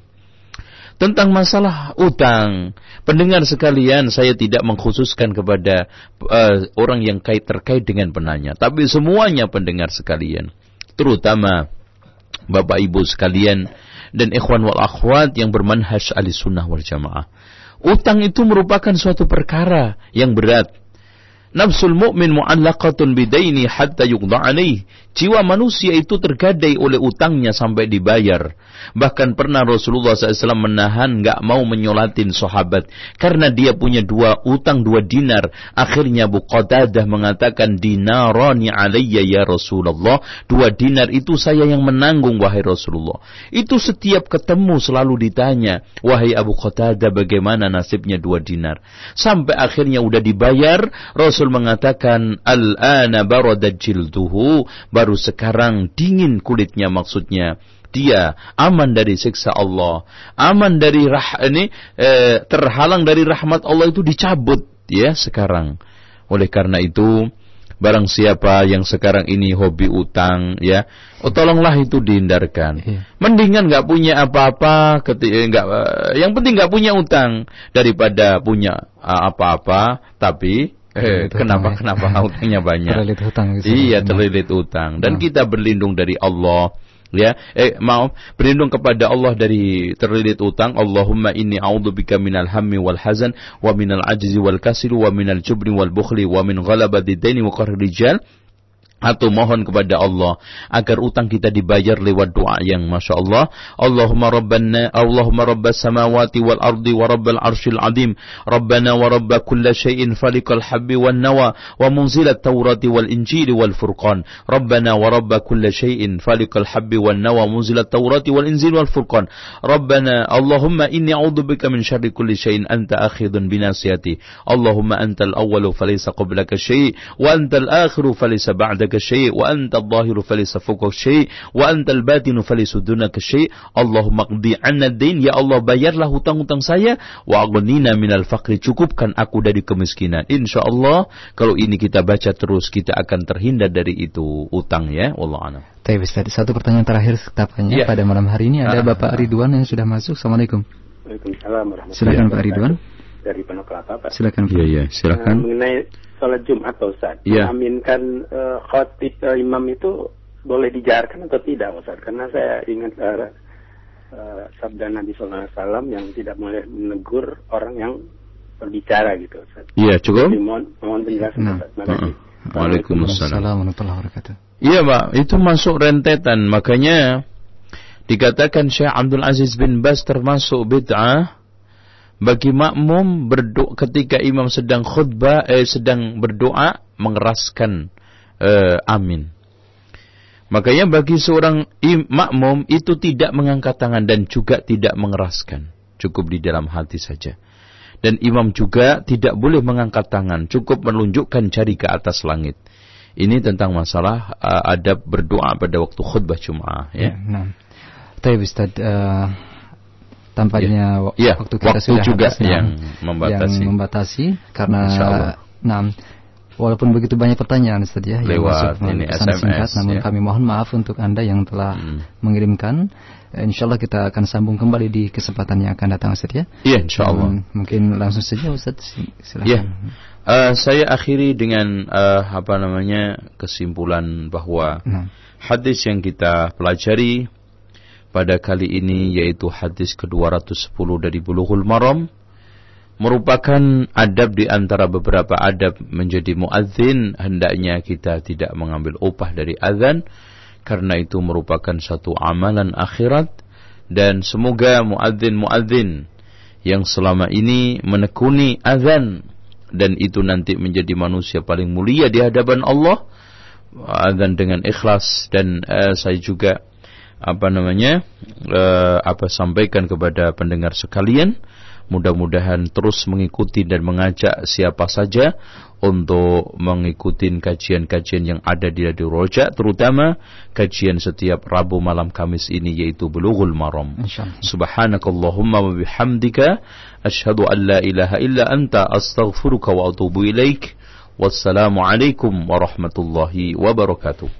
tentang masalah utang. Pendengar sekalian, saya tidak mengkhususkan kepada uh, orang yang kait terkait dengan penanya, tapi semuanya pendengar sekalian, terutama Bapak Ibu sekalian dan ikhwan wal akhwat yang bermanhaj ahli sunnah wal jamaah. Utang itu merupakan suatu perkara yang berat. Nafsul mu'min mu'allaqatun bidaini hatta alaih. Jiwa manusia itu tergadai oleh utangnya sampai dibayar. Bahkan pernah Rasulullah SAW menahan nggak mau menyolatin sahabat karena dia punya dua utang dua dinar. Akhirnya Abu Qatadah mengatakan dinarani alayya ya Rasulullah. Dua dinar itu saya yang menanggung wahai Rasulullah. Itu setiap ketemu selalu ditanya, wahai Abu Qatadah bagaimana nasibnya dua dinar. Sampai akhirnya udah dibayar, Rasul mengatakan al-ana baradat jilduhu. Baru sekarang dingin kulitnya maksudnya. Dia aman dari siksa Allah. Aman dari rah ini eh, terhalang dari rahmat Allah itu dicabut ya sekarang. Oleh karena itu barang siapa yang sekarang ini hobi utang ya oh, tolonglah itu dihindarkan. Iya. mendingan nggak punya apa-apa eh, nggak eh, yang penting nggak punya utang daripada punya eh, apa-apa tapi Eh, kenapa hutang, kenapa hutangnya banyak? Terlilit hutang. Gitu. Iya, terlilit hutang. Dan nah. kita berlindung dari Allah. Ya, eh maaf, berlindung kepada Allah dari terlilit utang. Allahumma inni a'udzubika minal hammi wal hazan wa minal ajzi wal kasri wa minal jubri wal bukhli wa min ghalabati daini wa qahri rijal atau mohon kepada Allah agar utang kita dibayar lewat doa yang masya Allah Allahumma rabbana Allahumma rabbas samawati wal ardi wa rabbal arshil azim rabbana wa rabba kulla syai'in falikal habbi wan nawa wa munzilat tawrati wal injili wal furqan rabbana wa rabba kulla syai'in falikal habbi wan nawa munzilat tawrati wal injili wal furqan rabbana Allahumma inni a'udzubika min syarri kulli syai'in anta akhidun binasiyati Allahumma antal awwalu falaysa qablaka syai' wa antal akhiru falaysa ba'da عندك شيء وأنت الظاهر فليس فوقك شيء وأنت الباطن فليس دونك شيء اللهم اقضي عنا الدين ya Allah bayarlah hutang-hutang saya wa aghnina minal faqri cukupkan aku dari kemiskinan insyaallah kalau ini kita baca terus kita akan terhindar dari itu utang ya Allah a'lam Tapi Ustaz, satu pertanyaan terakhir ketapanya ya. pada malam hari ini ada ah. Bapak Ridwan yang sudah masuk. Assalamualaikum. Waalaikumsalam warahmatullahi Silakan Pak Ridwan. Dari Pondok Kelapa, Pak. Silakan. Iya, iya, silakan. Uh, mengenai sholat Jumat Pak Ustaz. Ya. Mengaminkan uh, khotib uh, imam itu boleh dijarkan atau tidak Ustaz? Karena saya ingat uh, uh, sabda Nabi SAW yang tidak boleh menegur orang yang berbicara gitu Ustaz. Iya, cukup. Jadi, mohon, mohon penjelasan nah. Ustaz. Terima kasih. Waalaikumsalam warahmatullahi wabarakatuh. Iya, Pak, itu masuk rentetan. Makanya dikatakan Syekh Abdul Aziz bin Bas termasuk bid'ah bagi makmum berdoa ketika imam sedang khutbah eh, sedang berdoa mengeraskan eh, amin. Makanya bagi seorang im, makmum itu tidak mengangkat tangan dan juga tidak mengeraskan, cukup di dalam hati saja. Dan imam juga tidak boleh mengangkat tangan, cukup menunjukkan jari ke atas langit. Ini tentang masalah uh, adab berdoa pada waktu khutbah Jumat ya. Nah. Tapi Ustaz, uh, tampaknya ya. waktu kita waktu sudah juga habis, yang membatasi. yang membatasi karena nah walaupun begitu banyak pertanyaan Ustaz ya lewat yang ini SMS singkat, namun ya. kami mohon maaf untuk Anda yang telah hmm. mengirimkan Insya Allah kita akan sambung kembali di kesempatan yang akan datang Ustaz ya Iya Insya Allah Mungkin langsung saja Ustaz silakan Ya uh, Saya akhiri dengan uh, apa namanya kesimpulan bahwa nah. hadis yang kita pelajari pada kali ini yaitu hadis ke-210 dari Bulughul Maram merupakan adab di antara beberapa adab menjadi muadzin. Hendaknya kita tidak mengambil upah dari azan karena itu merupakan satu amalan akhirat. Dan semoga muadzin-muadzin yang selama ini menekuni azan dan itu nanti menjadi manusia paling mulia di hadapan Allah dan dengan ikhlas. Dan uh, saya juga apa namanya uh, apa sampaikan kepada pendengar sekalian mudah-mudahan terus mengikuti dan mengajak siapa saja untuk mengikuti kajian-kajian yang ada di Radio Roja terutama kajian setiap Rabu malam Kamis ini yaitu Bulughul Maram. Subhanakallahumma wa bihamdika asyhadu an la ilaha illa anta astaghfiruka wa atubu ilaik. Wassalamu alaikum warahmatullahi wabarakatuh.